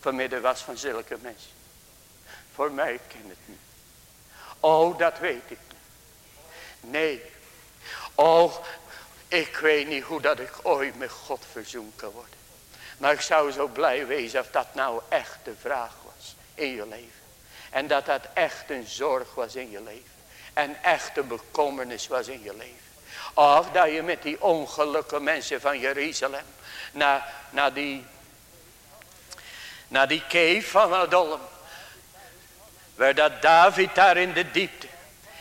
Speaker 1: vanmiddag was van zulke mensen. Voor mij ken het niet. Oh, dat weet ik niet. Nee. Oh, ik weet niet hoe dat ik ooit met God verzoend kan worden. Maar ik zou zo blij wezen of dat nou echt de vraag was in je leven. En dat dat echt een zorg was in je leven. En echt een bekommernis was in je leven. Of dat je met die ongelukkige mensen van Jeruzalem. Naar, naar die. Naar die cave van Adolm. Waar dat David daar in de diepte.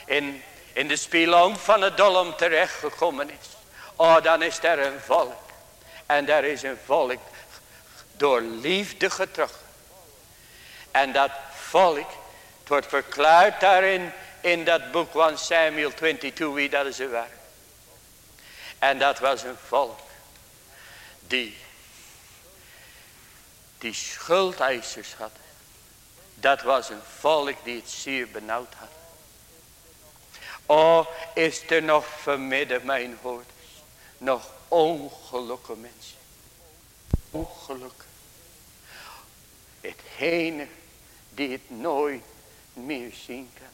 Speaker 1: In, in de spilong van Adolm terechtgekomen is. Oh dan is er een volk. En daar is een volk. Door liefde getrokken. En dat volk. Het wordt verklaard daarin. In dat boek van Samuel 22 wie dat ze waren. En dat was een volk. Die. Die schuldeisers had. Dat was een volk die het zeer benauwd had. Oh, is er nog vanmiddag mijn hoorders. Nog ongelukkige mensen. Ongeluk. Hetgene die het nooit meer zien kan.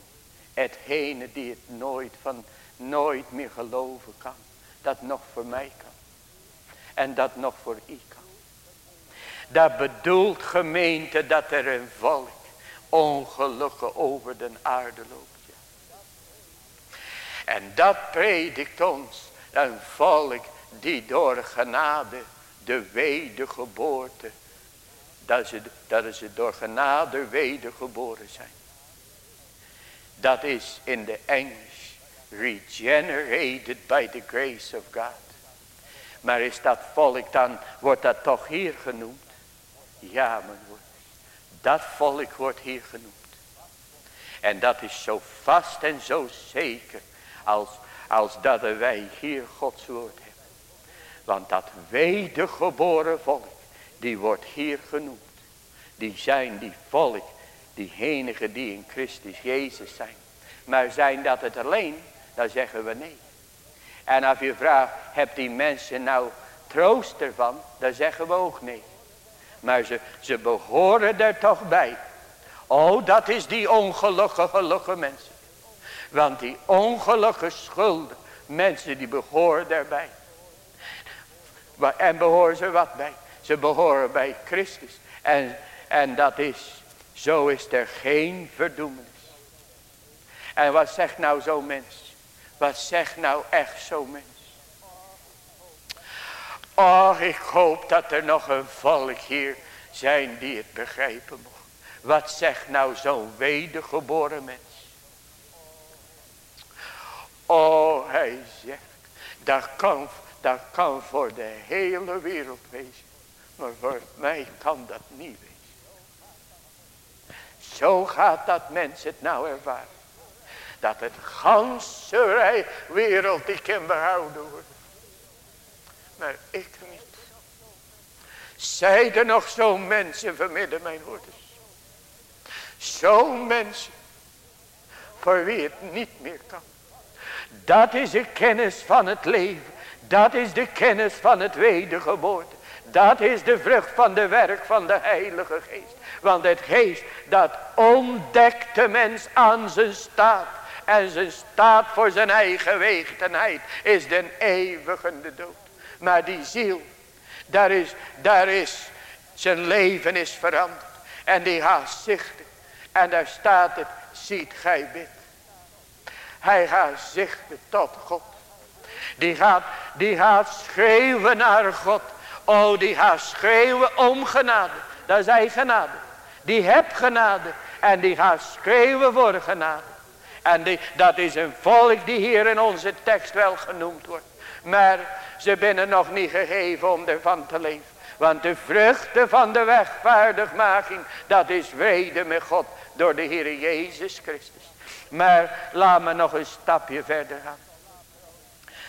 Speaker 1: Hetgene die het nooit van nooit meer geloven kan. Dat nog voor mij kan. En dat nog voor u kan. Dat bedoelt gemeente dat er een volk ongelukken over de aarde loopt. En dat predikt ons een volk die door genade de wedergeboorte, dat ze, dat ze door genade wedergeboren zijn. Dat is in de Engels regenerated by the grace of God. Maar is dat volk dan, wordt dat toch hier genoemd? Ja, mijn woord. Dat volk wordt hier genoemd. En dat is zo vast en zo zeker als, als dat wij hier Gods woord hebben. Want dat wedergeboren volk, die wordt hier genoemd. Die zijn die volk, diegenigen die in Christus Jezus zijn. Maar zijn dat het alleen, dan zeggen we nee. En als je vraagt, hebt die mensen nou troost ervan? Dan zeggen we ook nee. Maar ze, ze behoren er toch bij. Oh, dat is die ongelukkige, gelukkige mensen. Want die ongelukkige schulden, mensen die behoren daarbij. En behoren ze wat bij? Ze behoren bij Christus. En, en dat is, zo is er geen verdoemenis. En wat zegt nou zo'n mens? Wat zegt nou echt zo'n mens? Oh, ik hoop dat er nog een volk hier zijn die het begrijpen mogen. Wat zegt nou zo'n wedergeboren mens? Oh, hij zegt, dat kan, dat kan voor de hele wereld wezen. Maar voor mij kan dat niet wezen. Zo gaat dat mens het nou ervaren. Dat het ganse wereld die kan behouden worden. Maar ik niet. Zij nog zo'n mensen vanmiddag mijn hoorders. Zo'n mensen. Voor wie het niet meer kan. Dat is de kennis van het leven. Dat is de kennis van het wedergeboorte. Dat is de vrucht van de werk van de Heilige Geest. Want het geest dat ontdekt de mens aan zijn staat. En zijn staat voor zijn eigen wegenheid is de eeuwige dood. Maar die ziel, daar is, daar is, zijn leven is veranderd. En die gaat zichten. En daar staat het, ziet gij bid. Hij gaat zichten tot God. Die gaat, die gaat schreeuwen naar God. Oh, die gaat schreeuwen om genade. Dat is genade. Die hebt genade. En die gaat schreeuwen voor genade. En die, dat is een volk die hier in onze tekst wel genoemd wordt. Maar ze binnen nog niet gegeven om ervan te leven. Want de vruchten van de wegvaardigmaking, dat is vrede met God door de Heer Jezus Christus. Maar laat me nog een stapje verder gaan.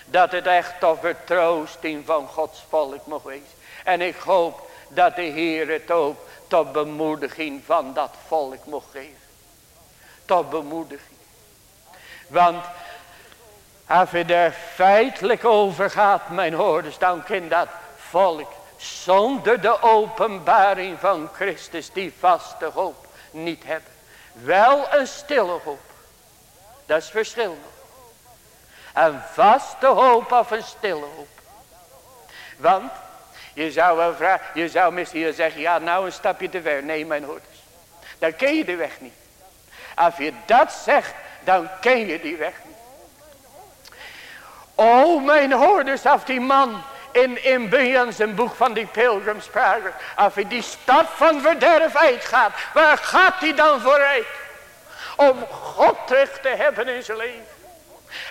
Speaker 1: Dat het echt tot vertroosting van Gods volk mag wezen. En ik hoop dat de Heer het ook tot bemoediging van dat volk mag geven. Tot bemoediging. Want als je er feitelijk over gaat, mijn hoorders, dan kan dat volk zonder de openbaring van Christus die vaste hoop niet hebben. Wel een stille hoop. Dat is verschil Een vaste hoop of een stille hoop. Want je zou wel vragen, je zou misschien zeggen, ja nou een stapje te ver. Nee mijn hoorders, dan ken je de weg niet. Als je dat zegt, dan ken je die weg. O mijn hoorders, af die man in, in Bunyan zijn boek van die pilgrimsprager. Als hij die stad van verderf uitgaat, waar gaat hij dan vooruit? Om God terug te hebben in zijn leven.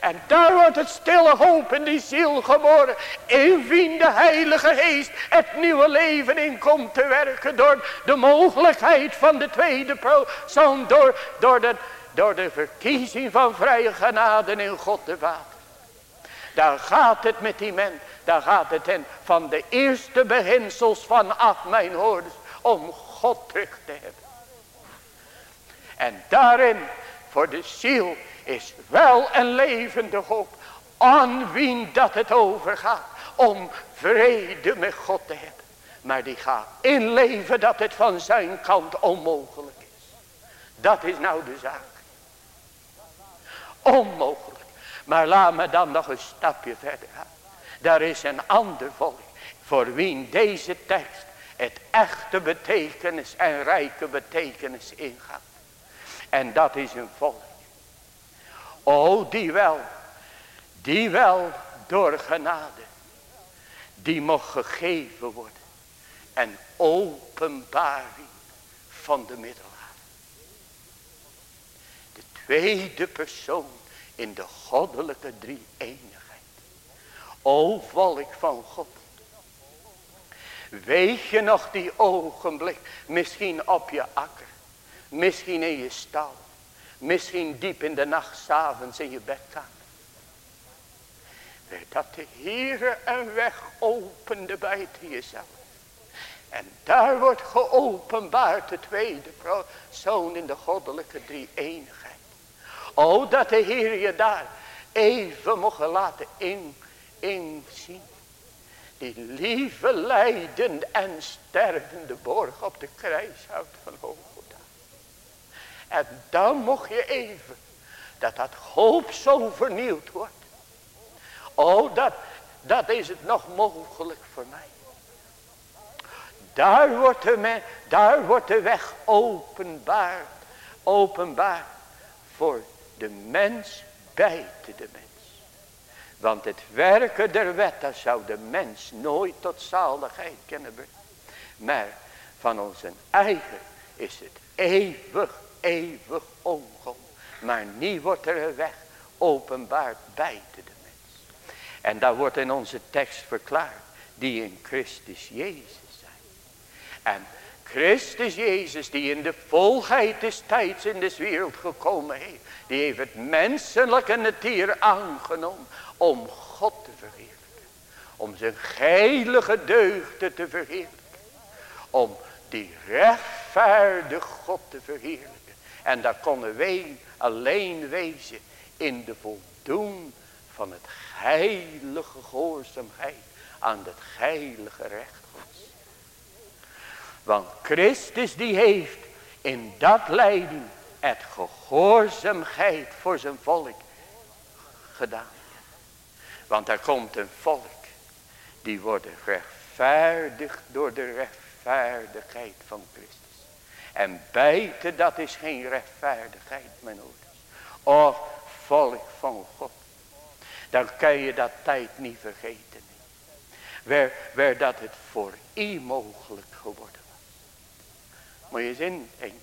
Speaker 1: En daar wordt het stille hoop in die ziel geboren. In wie de heilige geest het nieuwe leven in komt te werken. Door de mogelijkheid van de tweede persoon. Door, door, de, door de verkiezing van vrije genade in God de Vader. Daar gaat het met die mens. Daar gaat het in van de eerste beginsels van af mijn hoorders. Om God terug te hebben. En daarin voor de ziel is wel een levende hoop. Aan wie dat het overgaat. Om vrede met God te hebben. Maar die gaat inleven dat het van zijn kant onmogelijk is. Dat is nou de zaak. Onmogelijk. Maar laat me dan nog een stapje verder gaan. Daar is een ander volk. Voor wie deze tekst het echte betekenis en rijke betekenis ingaat. En dat is een volk. O die wel. Die wel door genade. Die mocht gegeven worden. En openbaring van de middelaar. De tweede persoon in de goddelijke drie eenigheid. O volk van God. Weet je nog die ogenblik, misschien op je akker, misschien in je stal, misschien diep in de nacht, s'avonds in je bedkamer. Dat de Heere een weg opende buiten jezelf. En daar wordt geopenbaard de tweede persoon in de goddelijke drie eenigheid. O, dat de Heer je daar even mocht laten in, inzien. Die lieve lijdende en stervende borg op de kruishout van Golgotha. En dan mocht je even dat dat hoop zo vernieuwd wordt. O, dat, dat is het nog mogelijk voor mij. Daar wordt de, daar wordt de weg openbaar. Openbaar voor de mens bijten de mens. Want het werken der wet, dat zou de mens nooit tot zaligheid kunnen brengen. Maar van onze eigen is het eeuwig, eeuwig ongeluk. Maar niet wordt er een weg openbaar bijten de mens. En daar wordt in onze tekst verklaard, die in Christus Jezus zijn. En Christus Jezus, die in de volheid des tijds in deze wereld gekomen heeft. Die heeft het menselijke natuur aangenomen om God te verheerlijken. Om zijn heilige deugden te verheerlijken. Om die rechtvaardige God te verheerlijken. En dat konden wij alleen wezen in de voldoen van het heilige gehoorzaamheid aan het heilige recht. Want Christus die heeft in dat leiding het gehoorzaamheid voor zijn volk gedaan. Want er komt een volk die wordt rechtvaardigd door de rechtvaardigheid van Christus. En bijten dat is geen rechtvaardigheid mijn ouders. Och volk van God. Dan kan je dat tijd niet vergeten. Waar, dat het voor u mogelijk geworden. Moet je eens.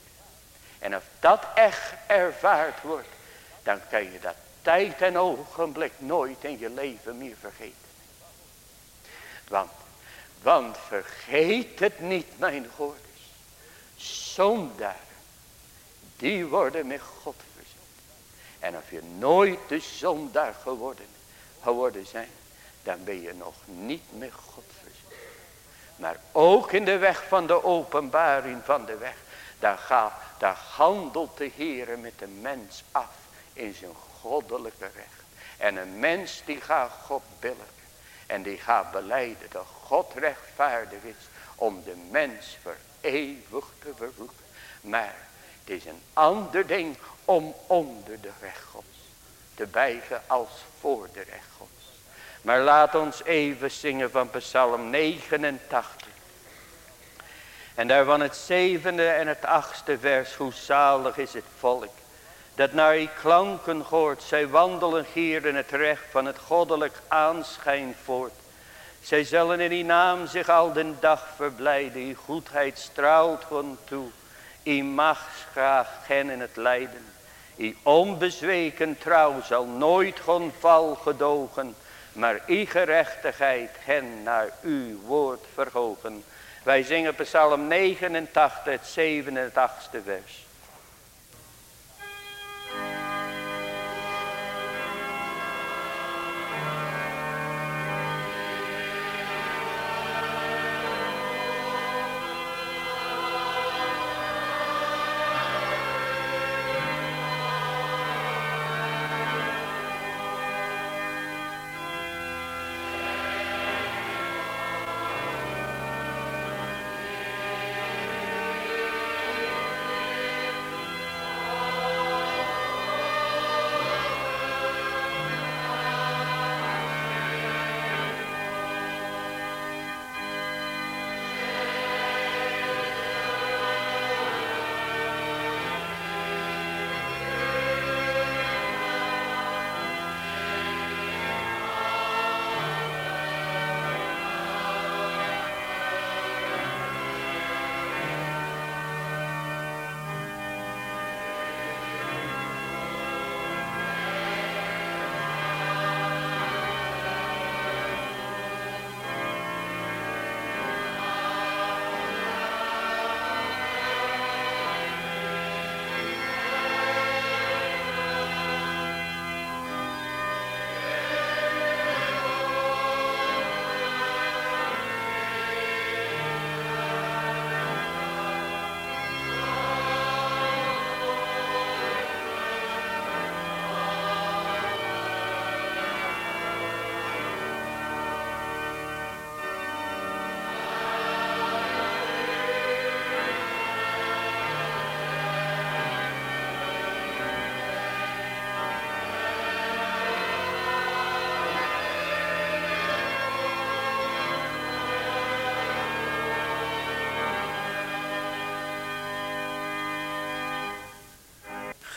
Speaker 1: En als dat echt ervaard wordt. Dan kan je dat tijd en ogenblik nooit in je leven meer vergeten. Want, want vergeet het niet mijn hoorders. Zondaar. Die worden met God verzet. En als je nooit de zondaar geworden, geworden zijn. Dan ben je nog niet met God. Maar ook in de weg van de openbaring van de weg. Daar, gaat, daar handelt de Heer met de mens af in zijn goddelijke recht. En een mens die gaat God billigen. En die gaat beleiden dat God rechtvaardig is om de mens voor eeuwig te vervloeken. Maar het is een ander ding om onder de recht gods te bijgen als voor de recht. Maar laat ons even zingen van psalm 89. En daarvan het zevende en het achtste vers. Hoe zalig is het volk. Dat naar die klanken hoort. Zij wandelen hier in het recht van het goddelijk aanschijn voort. Zij zullen in die naam zich al den dag verblijden. Die goedheid straalt gewoon toe. I mag graag gen in het lijden. I onbezweken trouw zal nooit gewoon val gedogen. Maar i gerechtigheid gen naar uw woord verhogen. Wij zingen psalm 89, het 7 en het 8ste vers.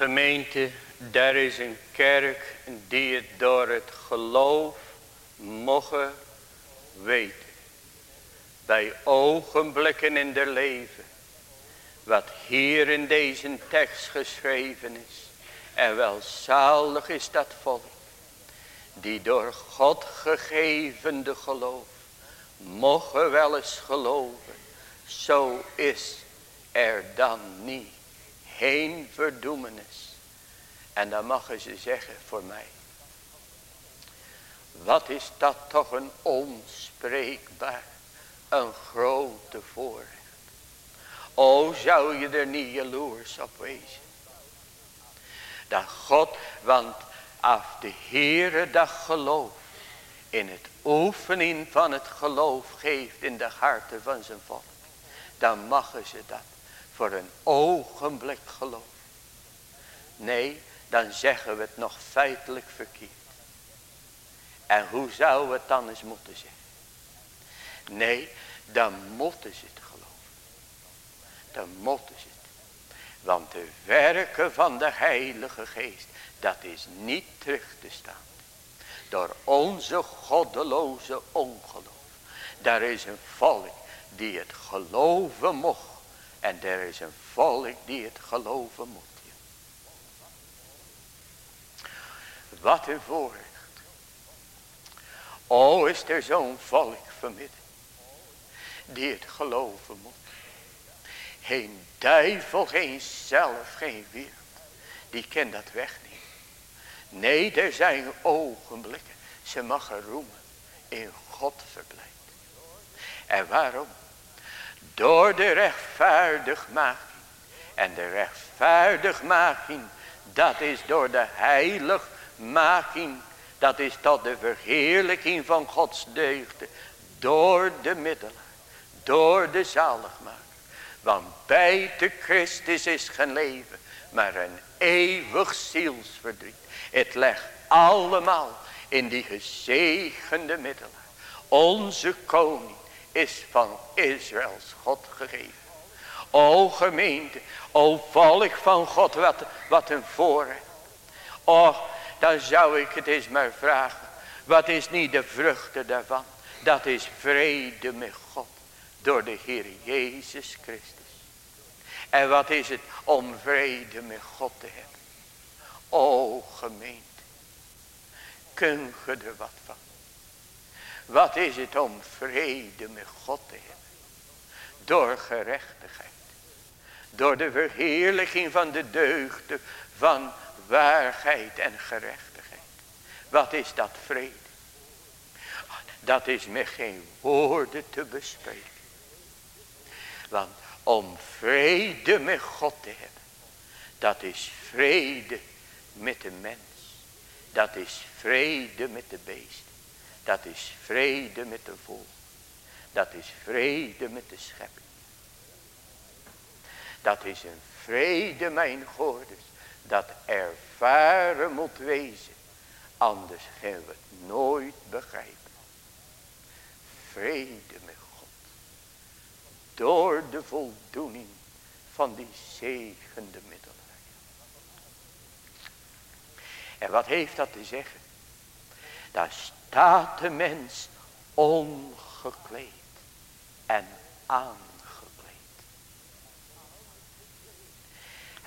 Speaker 1: Gemeente, daar is een kerk die het door het geloof mogen weten. Bij ogenblikken in der leven. Wat hier in deze tekst geschreven is. En welzalig is dat volk. Die door God gegevende geloof. Mogen wel eens geloven. Zo is er dan niet. Geen verdoemenis. En dan mogen ze zeggen voor mij. Wat is dat toch een onspreekbaar, een grote voorrecht. O, zou je er niet jaloers op wezen. Dat God, want af de Heere dat geloof in het oefening van het geloof geeft in de harten van zijn volk. Dan mogen ze dat voor een ogenblik geloven. Nee, dan zeggen we het nog feitelijk verkeerd. En hoe zou het dan eens moeten zeggen? Nee, dan moeten ze het geloven. Dan moeten ze het. Want de werken van de Heilige Geest, dat is niet terug te staan. Door onze goddeloze ongeloof. Daar is een volk die het geloven mocht. En er is een volk die het geloven moet. Wat een voorrecht. O is er zo'n volk vanmiddag. Die het geloven moet. Geen duivel, geen zelf, geen wereld. Die kent dat weg niet. Nee, er zijn ogenblikken. Ze mag roemen. In God verblijft. En waarom? Door de rechtvaardigmaking. En de rechtvaardigmaking. Dat is door de heiligmaking dat is tot de verheerlijking van Gods deugden. Door de middelen. Door de zaligmaker. Want bij de Christus is geen leven. Maar een eeuwig zielsverdriet. Het legt allemaal in die gezegende middelen. Onze koning is van Israëls God gegeven. O gemeente, o volk van God, wat, wat een voorrecht. O, dan zou ik het eens maar vragen. Wat is niet de vruchten daarvan? Dat is vrede met God. Door de Heer Jezus Christus. En wat is het om vrede met God te hebben? O gemeente. Kun je er wat van? Wat is het om vrede met God te hebben? Door gerechtigheid. Door de verheerlijking van de deugden van waarheid en gerechtigheid. Wat is dat vrede? Dat is met geen woorden te bespreken. Want om vrede met God te hebben. Dat is vrede met de mens. Dat is vrede met de beest. Dat is vrede met de volk. Dat is vrede met de schepping. Dat is een vrede mijn goorders dat ervaren moet wezen. Anders gaan we het nooit begrijpen. Vrede met God. Door de voldoening van die zegende middelen. En wat heeft dat te zeggen? Daar staat de mens ongekleed en aan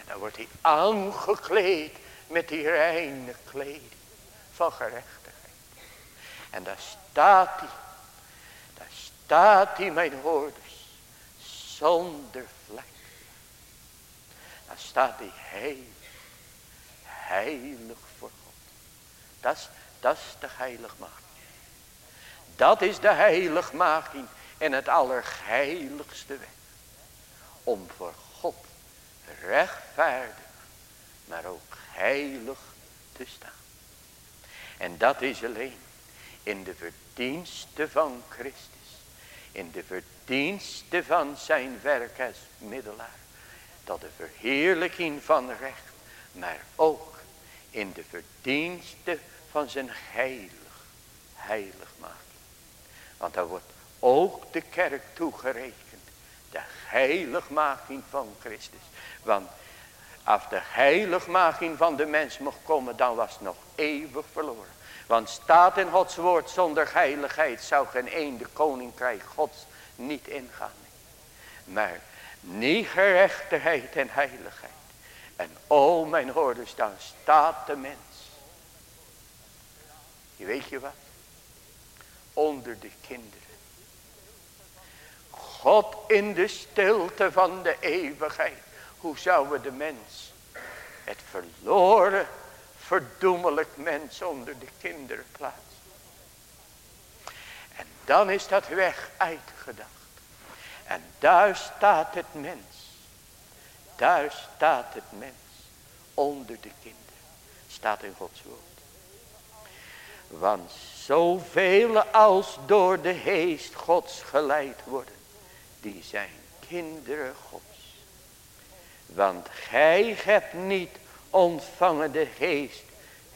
Speaker 1: Dan wordt hij aangekleed met die reine kleding van gerechtigheid. En daar staat hij. Daar staat hij mijn hoorders. Zonder vlek. Daar staat hij heilig. Heilig voor God. Dat is, dat is de heiligmaking. Dat is de heiligmaking in het allerheiligste weg. Om voor rechtvaardig, maar ook heilig te staan. En dat is alleen in de verdienste van Christus. In de verdienste van zijn werk als middelaar. Tot de verheerlijking van recht. Maar ook in de verdienste van zijn heilig, heilig maken. Want daar wordt ook de kerk toegerekend. De heiligmaking van Christus. Want Als de heiligmaking van de mens mocht komen, dan was nog eeuwig verloren. Want staat in Gods woord, zonder heiligheid zou geen een de koninkrijk Gods niet ingaan. Maar niet gerechtigheid en heiligheid. En o mijn hoorders, dan staat de mens. Weet je wat? Onder de kinderen. God in de stilte van de eeuwigheid. Hoe zouden de mens, het verloren, verdoemelijk mens onder de kinderen plaatsen. En dan is dat weg uitgedacht. En daar staat het mens. Daar staat het mens. Onder de kinderen. Staat in Gods woord. Want zoveel als door de geest Gods geleid worden. Die zijn kinderen Gods. Want gij hebt niet ontvangen de geest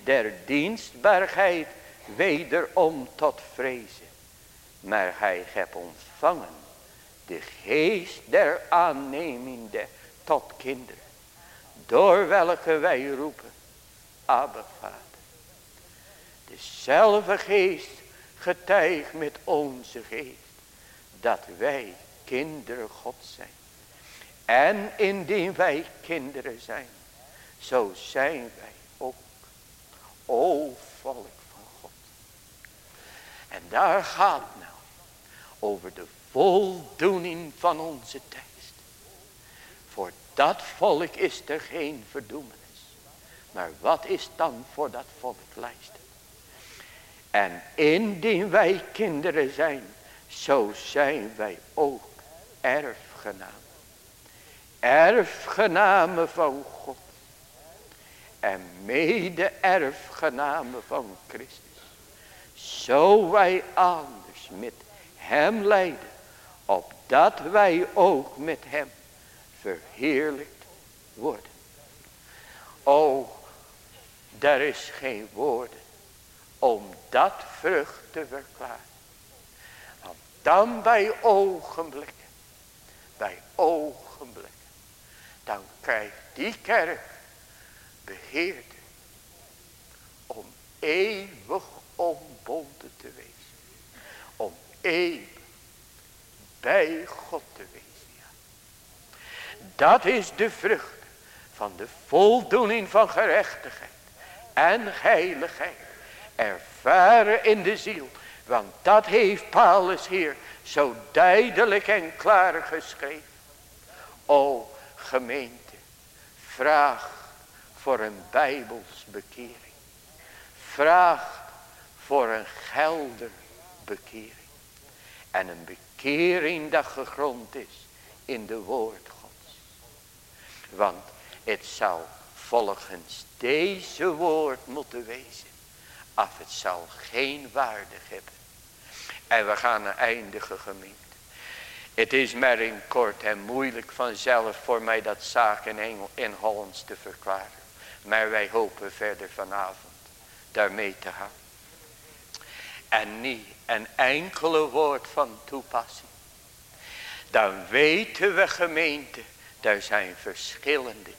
Speaker 1: der dienstbaarheid wederom tot vrezen. Maar gij hebt ontvangen de geest der aanneming tot kinderen. Door welke wij roepen, Abba Vader. Dezelfde geest getuigt met onze geest. Dat wij kinderen God zijn. En indien wij kinderen zijn. Zo zijn wij ook. O volk van God. En daar gaat nou over de voldoening van onze tekst. Voor dat volk is er geen verdoemenis. Maar wat is dan voor dat volk lijst? En indien wij kinderen zijn, zo zijn wij ook erfgenamen. Erfgenamen van God. En mede erfgenamen van Christus. Zo wij anders met hem lijden opdat wij ook met hem verheerlijkt worden. O, er is geen woorden om dat vrucht te verklaren. Want dan bij ogenblikken, bij ogenblikken, dan krijgt die kerk beheerde om eeuwig ontbonden te wezen. Om eeuwig bij God te wezen. Dat is de vrucht van de voldoening van gerechtigheid en heiligheid. Ervaren in de ziel. Want dat heeft Paulus hier zo duidelijk en klaar geschreven. O gemeente, vraag voor een bijbels bekering. Vraag voor een gelder bekering. En een bekering dat gegrond is in de woord gods. Want het zou volgens deze woord moeten wezen. Af het zal geen waarde hebben. En we gaan naar eindige gemeente. Het is maar in kort en moeilijk vanzelf voor mij dat zaak in, Engel, in Hollands te verklaren. Maar wij hopen verder vanavond daarmee te gaan. En niet een enkele woord van toepassing. Dan weten we gemeente, er zijn verschillende.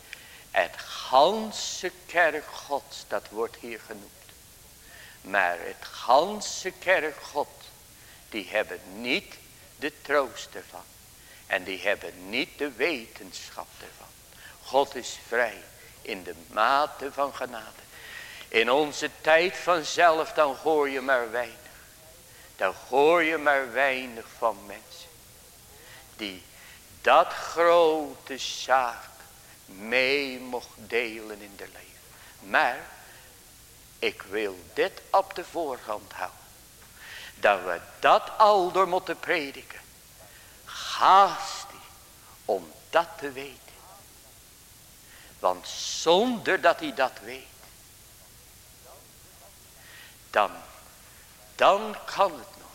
Speaker 1: Het ganse kerk gods, dat wordt hier genoemd. Maar het ganse kerk god, die hebben niet de troost ervan. En die hebben niet de wetenschap ervan. God is vrij in de mate van genade. In onze tijd vanzelf, dan hoor je maar weinig. Dan hoor je maar weinig van mensen. Die dat grote zaak mee mocht delen in de leven. Maar ik wil dit op de voorhand houden. Dat we dat al door moeten prediken. Haast die om dat te weten. Want zonder dat hij dat weet. Dan dan kan het nog.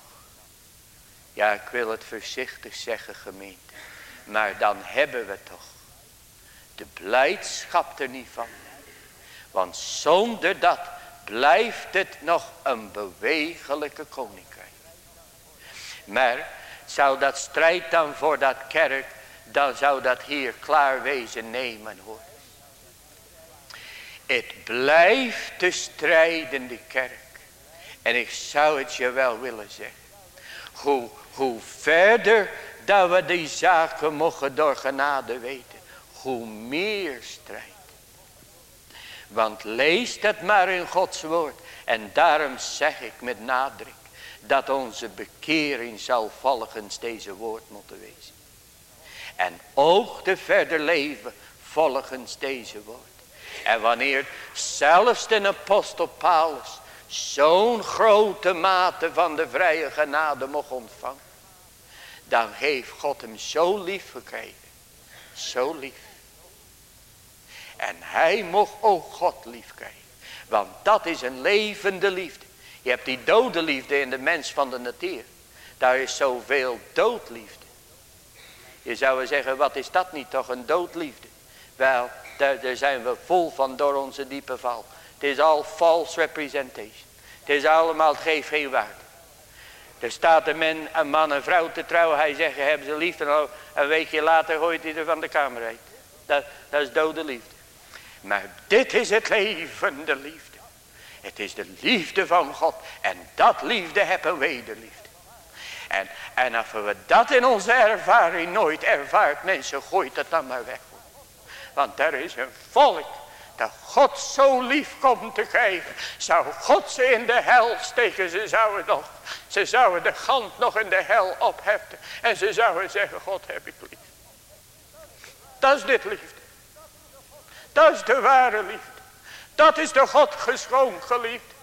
Speaker 1: Ja, ik wil het voorzichtig zeggen gemeente. Maar dan hebben we toch de blijdschap er niet van. Want zonder dat blijft het nog een bewegelijke koninkrijk. Maar zou dat strijd dan voor dat kerk, dan zou dat hier klaar wezen nemen hoor. Het blijft de strijdende kerk. En ik zou het je wel willen zeggen. Hoe, hoe verder dat we die zaken mogen door genade weten. Hoe meer strijd. Want lees dat maar in Gods woord. En daarom zeg ik met nadruk. Dat onze bekering zal volgens deze woord moeten wezen. En ook de verder leven volgens deze woord. En wanneer zelfs de apostel Paulus zo'n grote mate van de vrije genade mocht ontvangen. Dan heeft God hem zo lief gekregen. Zo lief. En hij mocht ook God lief krijgen. Want dat is een levende liefde. Je hebt die dode liefde in de mens van de natuur. Daar is zoveel doodliefde. Je zou zeggen, wat is dat niet toch een doodliefde? Wel, daar, zijn we vol van door onze diepe val. Het is al false representation. Het is allemaal, het geeft geen waarde. Er staat een man, een en vrouw te trouwen. Hij zegt, hebben ze liefde. En een weekje later gooit hij er van de kamer uit. Dat, dat is dode liefde. Maar dit is het levende liefde. Het is de liefde van God. En dat liefde hebben wederliefde. En, en als we dat in onze ervaring nooit ervaart. Mensen gooit het dan maar weg. Want er is een volk dat God zo lief komt te krijgen. Zou God ze in de hel steken. Ze zouden nog. Ze zouden de gant nog in de hel opheften. En ze zouden zeggen. God heb ik lief. Dat is dit liefde. Dat is de ware liefde. Dat is de God geschonken liefde.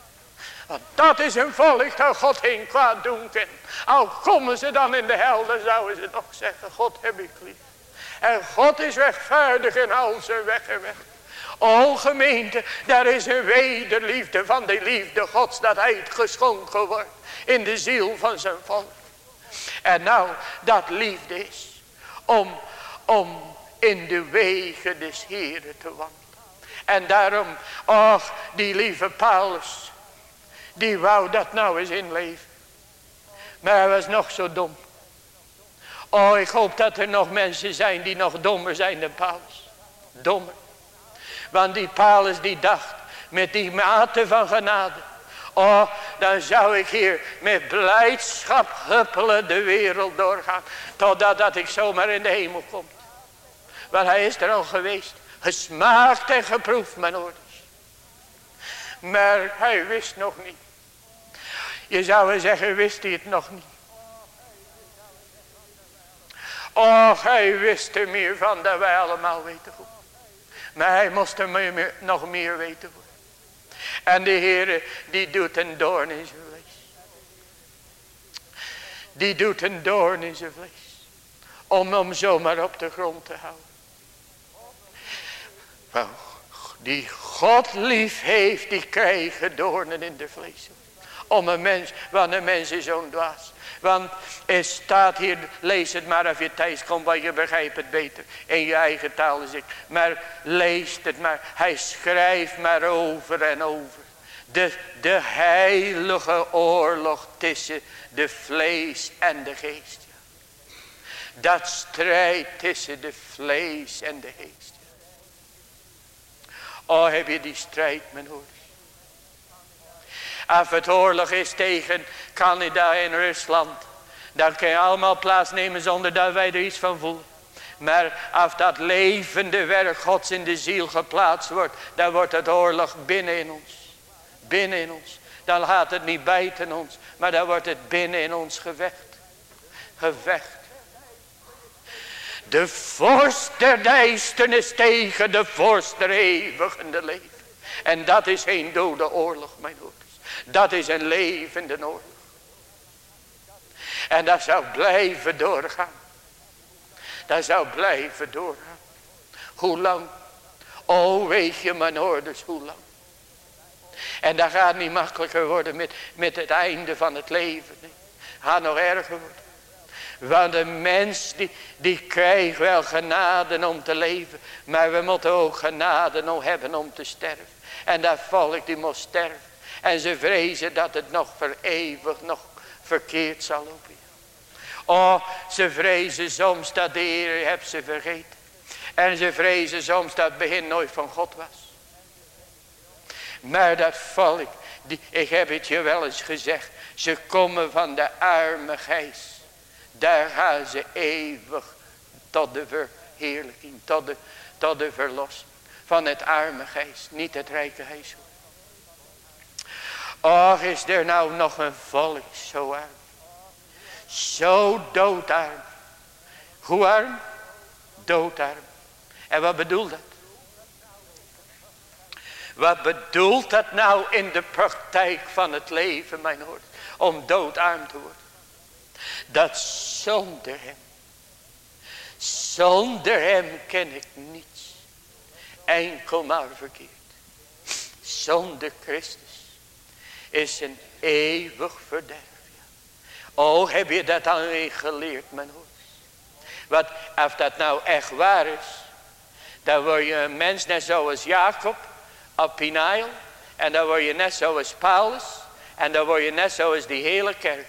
Speaker 1: Want dat is een volk dat God heen kwaad doen kan. Al komen ze dan in de hel. Dan zouden ze nog zeggen. God heb ik lief. En God is rechtvaardig in al zijn weg en weg. O gemeente, daar is een wederliefde van de liefde gods dat hij geschonken wordt in de ziel van zijn volk. En nou, dat liefde is om, om in de wegen des Heren te wandelen. En daarom, och, die lieve Paulus, die wou dat nou eens inleven. Maar hij was nog zo dom. Oh, ik hoop dat er nog mensen zijn die nog dommer zijn dan Paulus. Dommer. Want die Paulus die dacht met die mate van genade. Oh, dan zou ik hier met blijdschap huppelen de wereld doorgaan. Totdat dat ik zomaar in de hemel kom. Want hij is er al geweest. Gesmaakt en geproefd mijn orders. Maar hij wist nog niet. Je zou zeggen, wist hij het nog niet. Och, hij wist er meer van dan wij allemaal weten goed. Maar hij moest er meer, nog meer weten voor. En de Heer die doet een doorn in zijn vlees. Die doet een doorn in zijn vlees. Om hem zomaar op de grond te houden. Die God lief heeft, die krijgen doornen in de vlees. Om een mens, want een mens is zo'n dwaas. Want er staat hier, lees het maar als je thuis komt, want je begrijpt het beter. In je eigen taal is ik. Maar lees het maar. Hij schrijft maar over en over. De, de heilige oorlog tussen de vlees en de geest. Dat strijd tussen de vlees en de geest. Oh, heb je die strijd, mijn hoor. Als het oorlog is tegen Canada en Rusland. Dan kan je allemaal plaatsnemen zonder dat wij er iets van voelen. Maar als dat levende werk Gods in de ziel geplaatst wordt. Dan wordt het oorlog binnen in ons. Binnen in ons. Dan gaat het niet buiten ons. Maar dan wordt het binnen in ons gevecht. Gevecht. De vorst der duisternis tegen de vorst der eeuwigende leven. En dat is geen dode oorlog mijn hoor. Dat is een levende oorlog. En dat zou blijven doorgaan. Dat zou blijven doorgaan. Hoe lang? Oh weet je mijn ouders hoe lang? En dat gaat niet makkelijker worden met, met het einde van het leven. Nee. Gaat nog erger worden. Want de mens die, die krijgt wel genade om te leven. Maar we moeten ook genade om hebben om te sterven. En dat volk die moet sterven. En ze vrezen dat het nog voor eeuwig nog verkeerd zal lopen. Oh, ze vrezen soms dat de Heer heb ze vergeten. En ze vrezen soms dat het begin nooit van God was. Maar dat volk, die, ik heb het je wel eens gezegd. Ze komen van de arme geest. Daar gaan ze eeuwig tot de verheerlijking, tot de, tot de verlossing. Van het arme geest, niet het rijke geest. Och, is er nou nog een volk zo arm. Zo doodarm. Hoe arm? Doodarm. En wat bedoelt dat? Wat bedoelt dat nou in de praktijk van het leven, mijn hoort? Om doodarm te worden. Dat zonder hem. Zonder hem ken ik niets. Enkel maar verkeerd. Zonder Christus is een eeuwig verderf. Oh, heb je dat al geleerd, mijn hoor? Wat, als dat nou echt waar is, dan word je een mens net zoals Jacob op Pinail. En dan word je net zoals Paulus. En dan word je net zoals die hele kerk.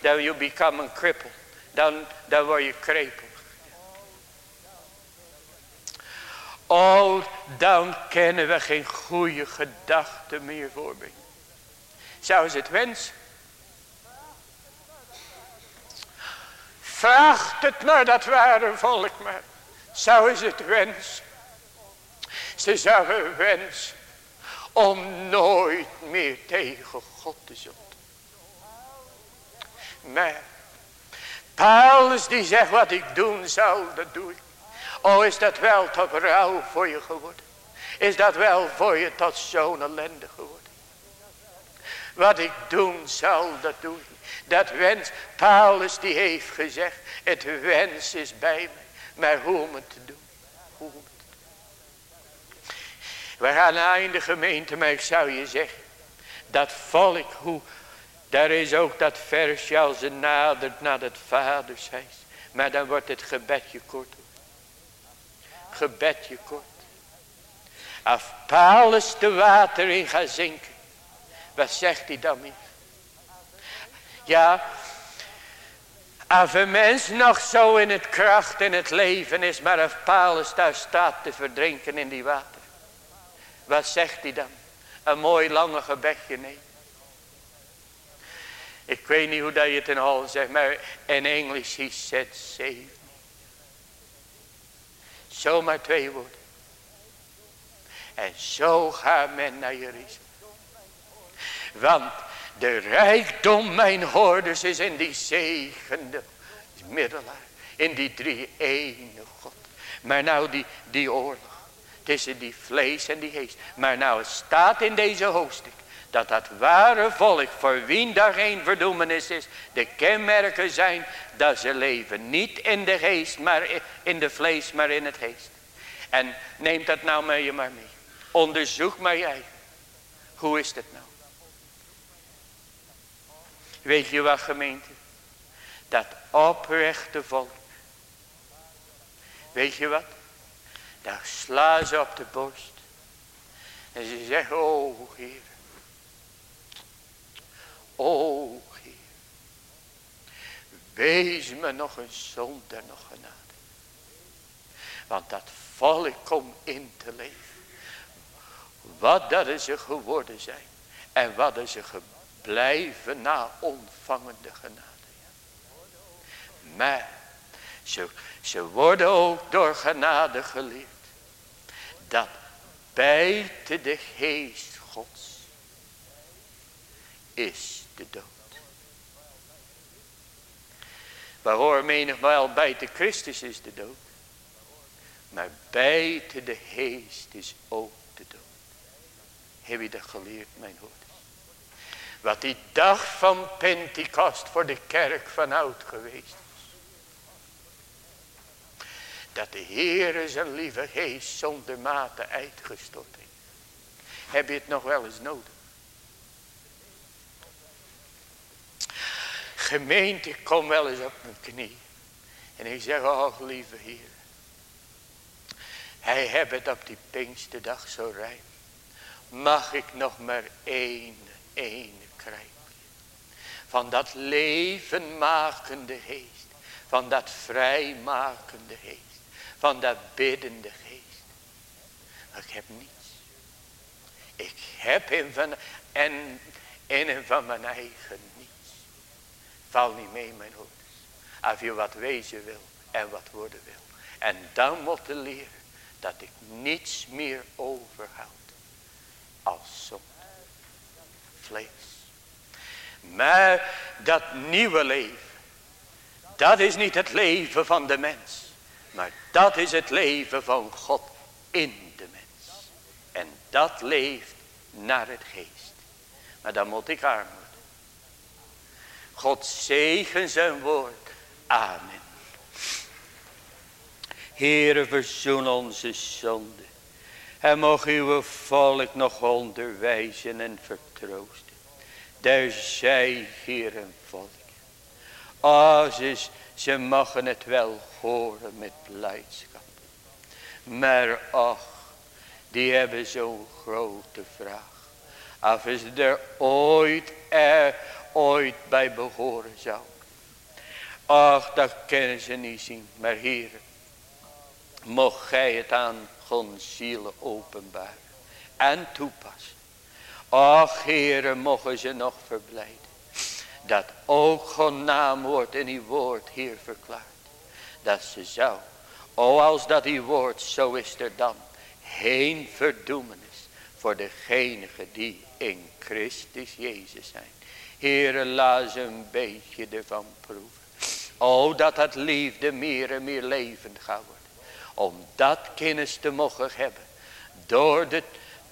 Speaker 1: Dan you become a cripple. Dan, dan word je krepelig. Oh, dan kennen we geen goede gedachten meer voorbrengen. Zou ze het wensen? Vraagt het naar dat ware volk maar. Zou ze het wensen? Ze zouden wensen om nooit meer tegen God te zonden. Maar Paulus die zegt wat ik doen zou, dat doe ik. Oh is dat wel tot rouw voor je geworden. Is dat wel voor je tot zo'n ellende geworden. Wat ik doen zal, dat doe ik. Dat wens, Paulus die heeft gezegd, het wens is bij mij. Maar hoe om het te doen? Hoe om het te doen? We gaan naar in de gemeente, maar ik zou je zeggen, dat volk, hoe, daar is ook dat versje als ze nadert naar het vadershuis. Maar dan wordt het gebedje kort. Gebedje kort. Als Paulus de water in gaat zinken. Wat zegt hij dan weer? Ja, als een mens nog zo in het kracht in het leven is, maar als Paulus daar staat te verdrinken in die water. Wat zegt hij dan? Een mooi lange gebedje, nee. Ik weet niet hoe dat je het in Holland zegt, maar in Engels he said save me. Zomaar twee woorden. En zo gaat men naar Jeruzalem. Want de rijkdom mijn hoorders is in die zegende middelaar. In die drie ene God. Maar nou die, die oorlog. Tussen die vlees en die geest. Maar nou het staat in deze hoofdstuk. Dat dat ware volk voor wie daar geen verdoemenis is. De kenmerken zijn dat ze leven niet in de geest. Maar in de vlees maar in het geest. En neem dat nou mee je maar mee. Onderzoek maar jij. Hoe is dat nou? Weet je wat gemeente? Dat oprechte volk. Weet je wat? Daar slaan ze op de borst. En ze zeggen, oh Heer. Oh Heer. Wees me nog een zonder nog genade. Want dat volk komt in te leven. Wat dat ze geworden zijn. En wat is ze blijven na ontvangende genade. Maar ze, ze worden ook door genade geleerd. Dat buiten de geest gods is de dood. Waar menigmaal Christus is de dood. Maar buiten de geest is ook de dood. Heb je dat geleerd, mijn hoort? Wat die dag van Pentecost voor de kerk van oud geweest is. Dat de Heer zijn lieve geest zonder mate uitgestort heeft. Heb je het nog wel eens nodig? Gemeente, kom wel eens op mijn knie. En ik zeg, oh lieve Heer. Hij heeft het op die Pinksterdag zo rijk. Mag ik nog maar één, één van dat levenmakende geest. Van dat vrijmakende geest. Van dat biddende geest. Ik heb niets. Ik heb in van, en in en van mijn eigen. Val niet mee mijn hoeders. Als je wat wezen wil en wat worden wil. En dan moet leren dat ik niets meer overhoud als zonde. Vlees. Maar dat nieuwe leven. Dat is niet het leven van de mens. Maar dat is het leven van God in de mens. En dat leeft naar het geest. Maar dan moet ik arm worden. God zegen zijn woord. Amen. Heere verzoen onze zonde. En mocht uw volk nog onderwijzen en vertroosten. Daar zij hier een volk. Oh, ze, ze mogen het wel horen met blijdschap. Maar ach, die hebben zo'n grote vraag. Of ze er ooit, er ooit bij behoren zou. Ach, dat kunnen ze niet zien. Maar hier, mocht gij het aan Gods zielen openbaren. En toepassen. Ach, heren, mogen ze nog verblijden. Dat ook Gods naam wordt in uw woord hier verklaard. Dat ze zou. O, als dat uw woord, zo is er dan. Geen verdoemenis voor degenigen die in Christus Jezus zijn. Heere, laat ze een beetje ervan proeven. O, dat het liefde meer en meer levend gaat worden. Om dat kennis te mogen hebben. Door de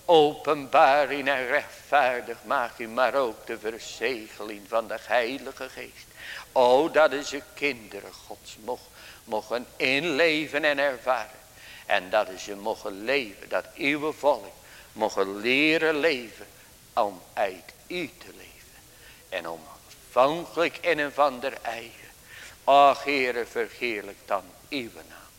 Speaker 1: openbaring en rechtvaardigmaking. Maar ook de verzegeling van de heilige geest. O, dat de kinderen gods mogen, mogen inleven en ervaren. En dat ze mogen leven. Dat uw volk mogen leren leven. Om uit u te leven. En om afhankelijk in en van der eigen. Ach, Heere, vergeerlijk dan uw naam.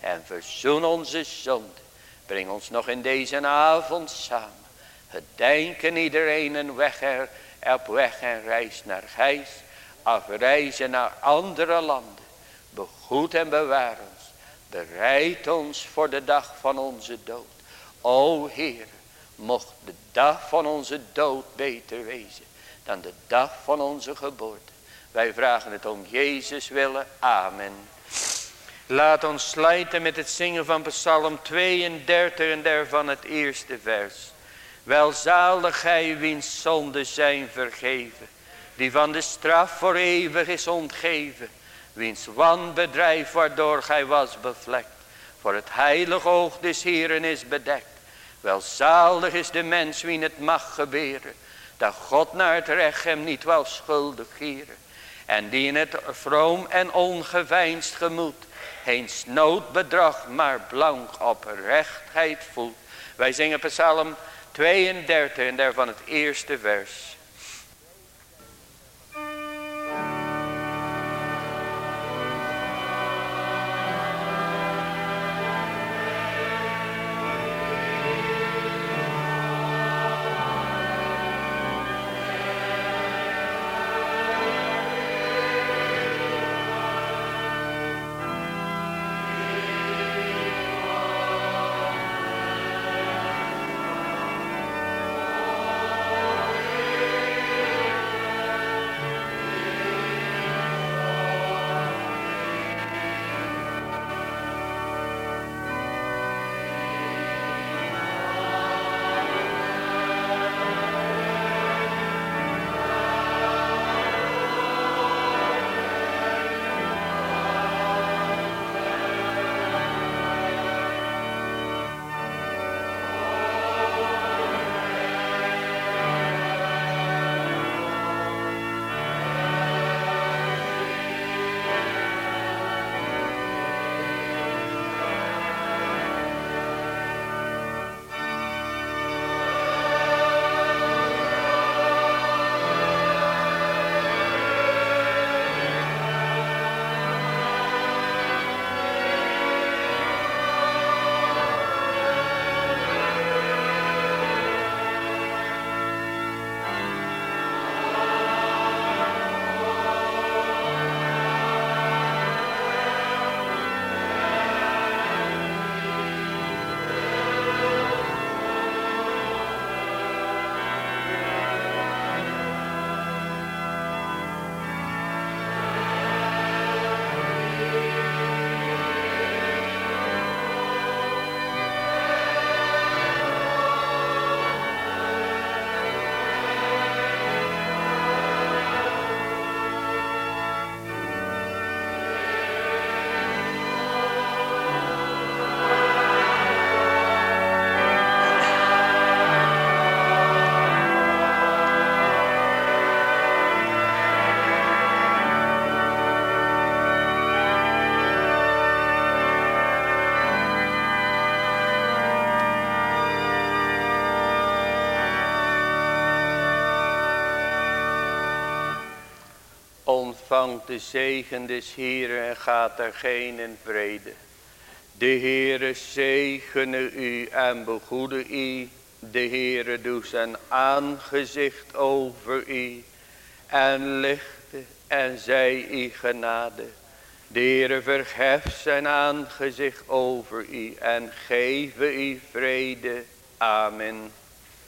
Speaker 1: En verzoen onze zonde. Breng ons nog in deze avond samen. Gedenken iedereen een weg er, op weg en reis naar Gijs. Afreizen naar andere landen. Begoed en bewaar ons. Bereid ons voor de dag van onze dood. O Heer, mocht de dag van onze dood beter wezen dan de dag van onze geboorte. Wij vragen het om Jezus willen. Amen. Laat ons sluiten met het zingen van Psalm 32 en daarvan het eerste vers. Welzalig gij wiens zonden zijn vergeven. Die van de straf voor eeuwig is ontgeven. Wiens wanbedrijf waardoor gij was bevlekt. Voor het heilig oog des Heeren is bedekt. Welzalig is de mens wie het mag gebeuren. Dat God naar het recht hem niet wel schuldig gieren. En die in het vroom en ongeveinsd gemoed. Geen noodbedrag maar blank oprechtheid voelt. Wij zingen psalm 32 en daarvan het eerste vers. De zegen des Heeren en gaat er geen in vrede. De Heere zegene u en begoede u. De Heere doet zijn aangezicht over u en lichte en zij u genade. De Heere verheft zijn aangezicht over u en geven u vrede. Amen.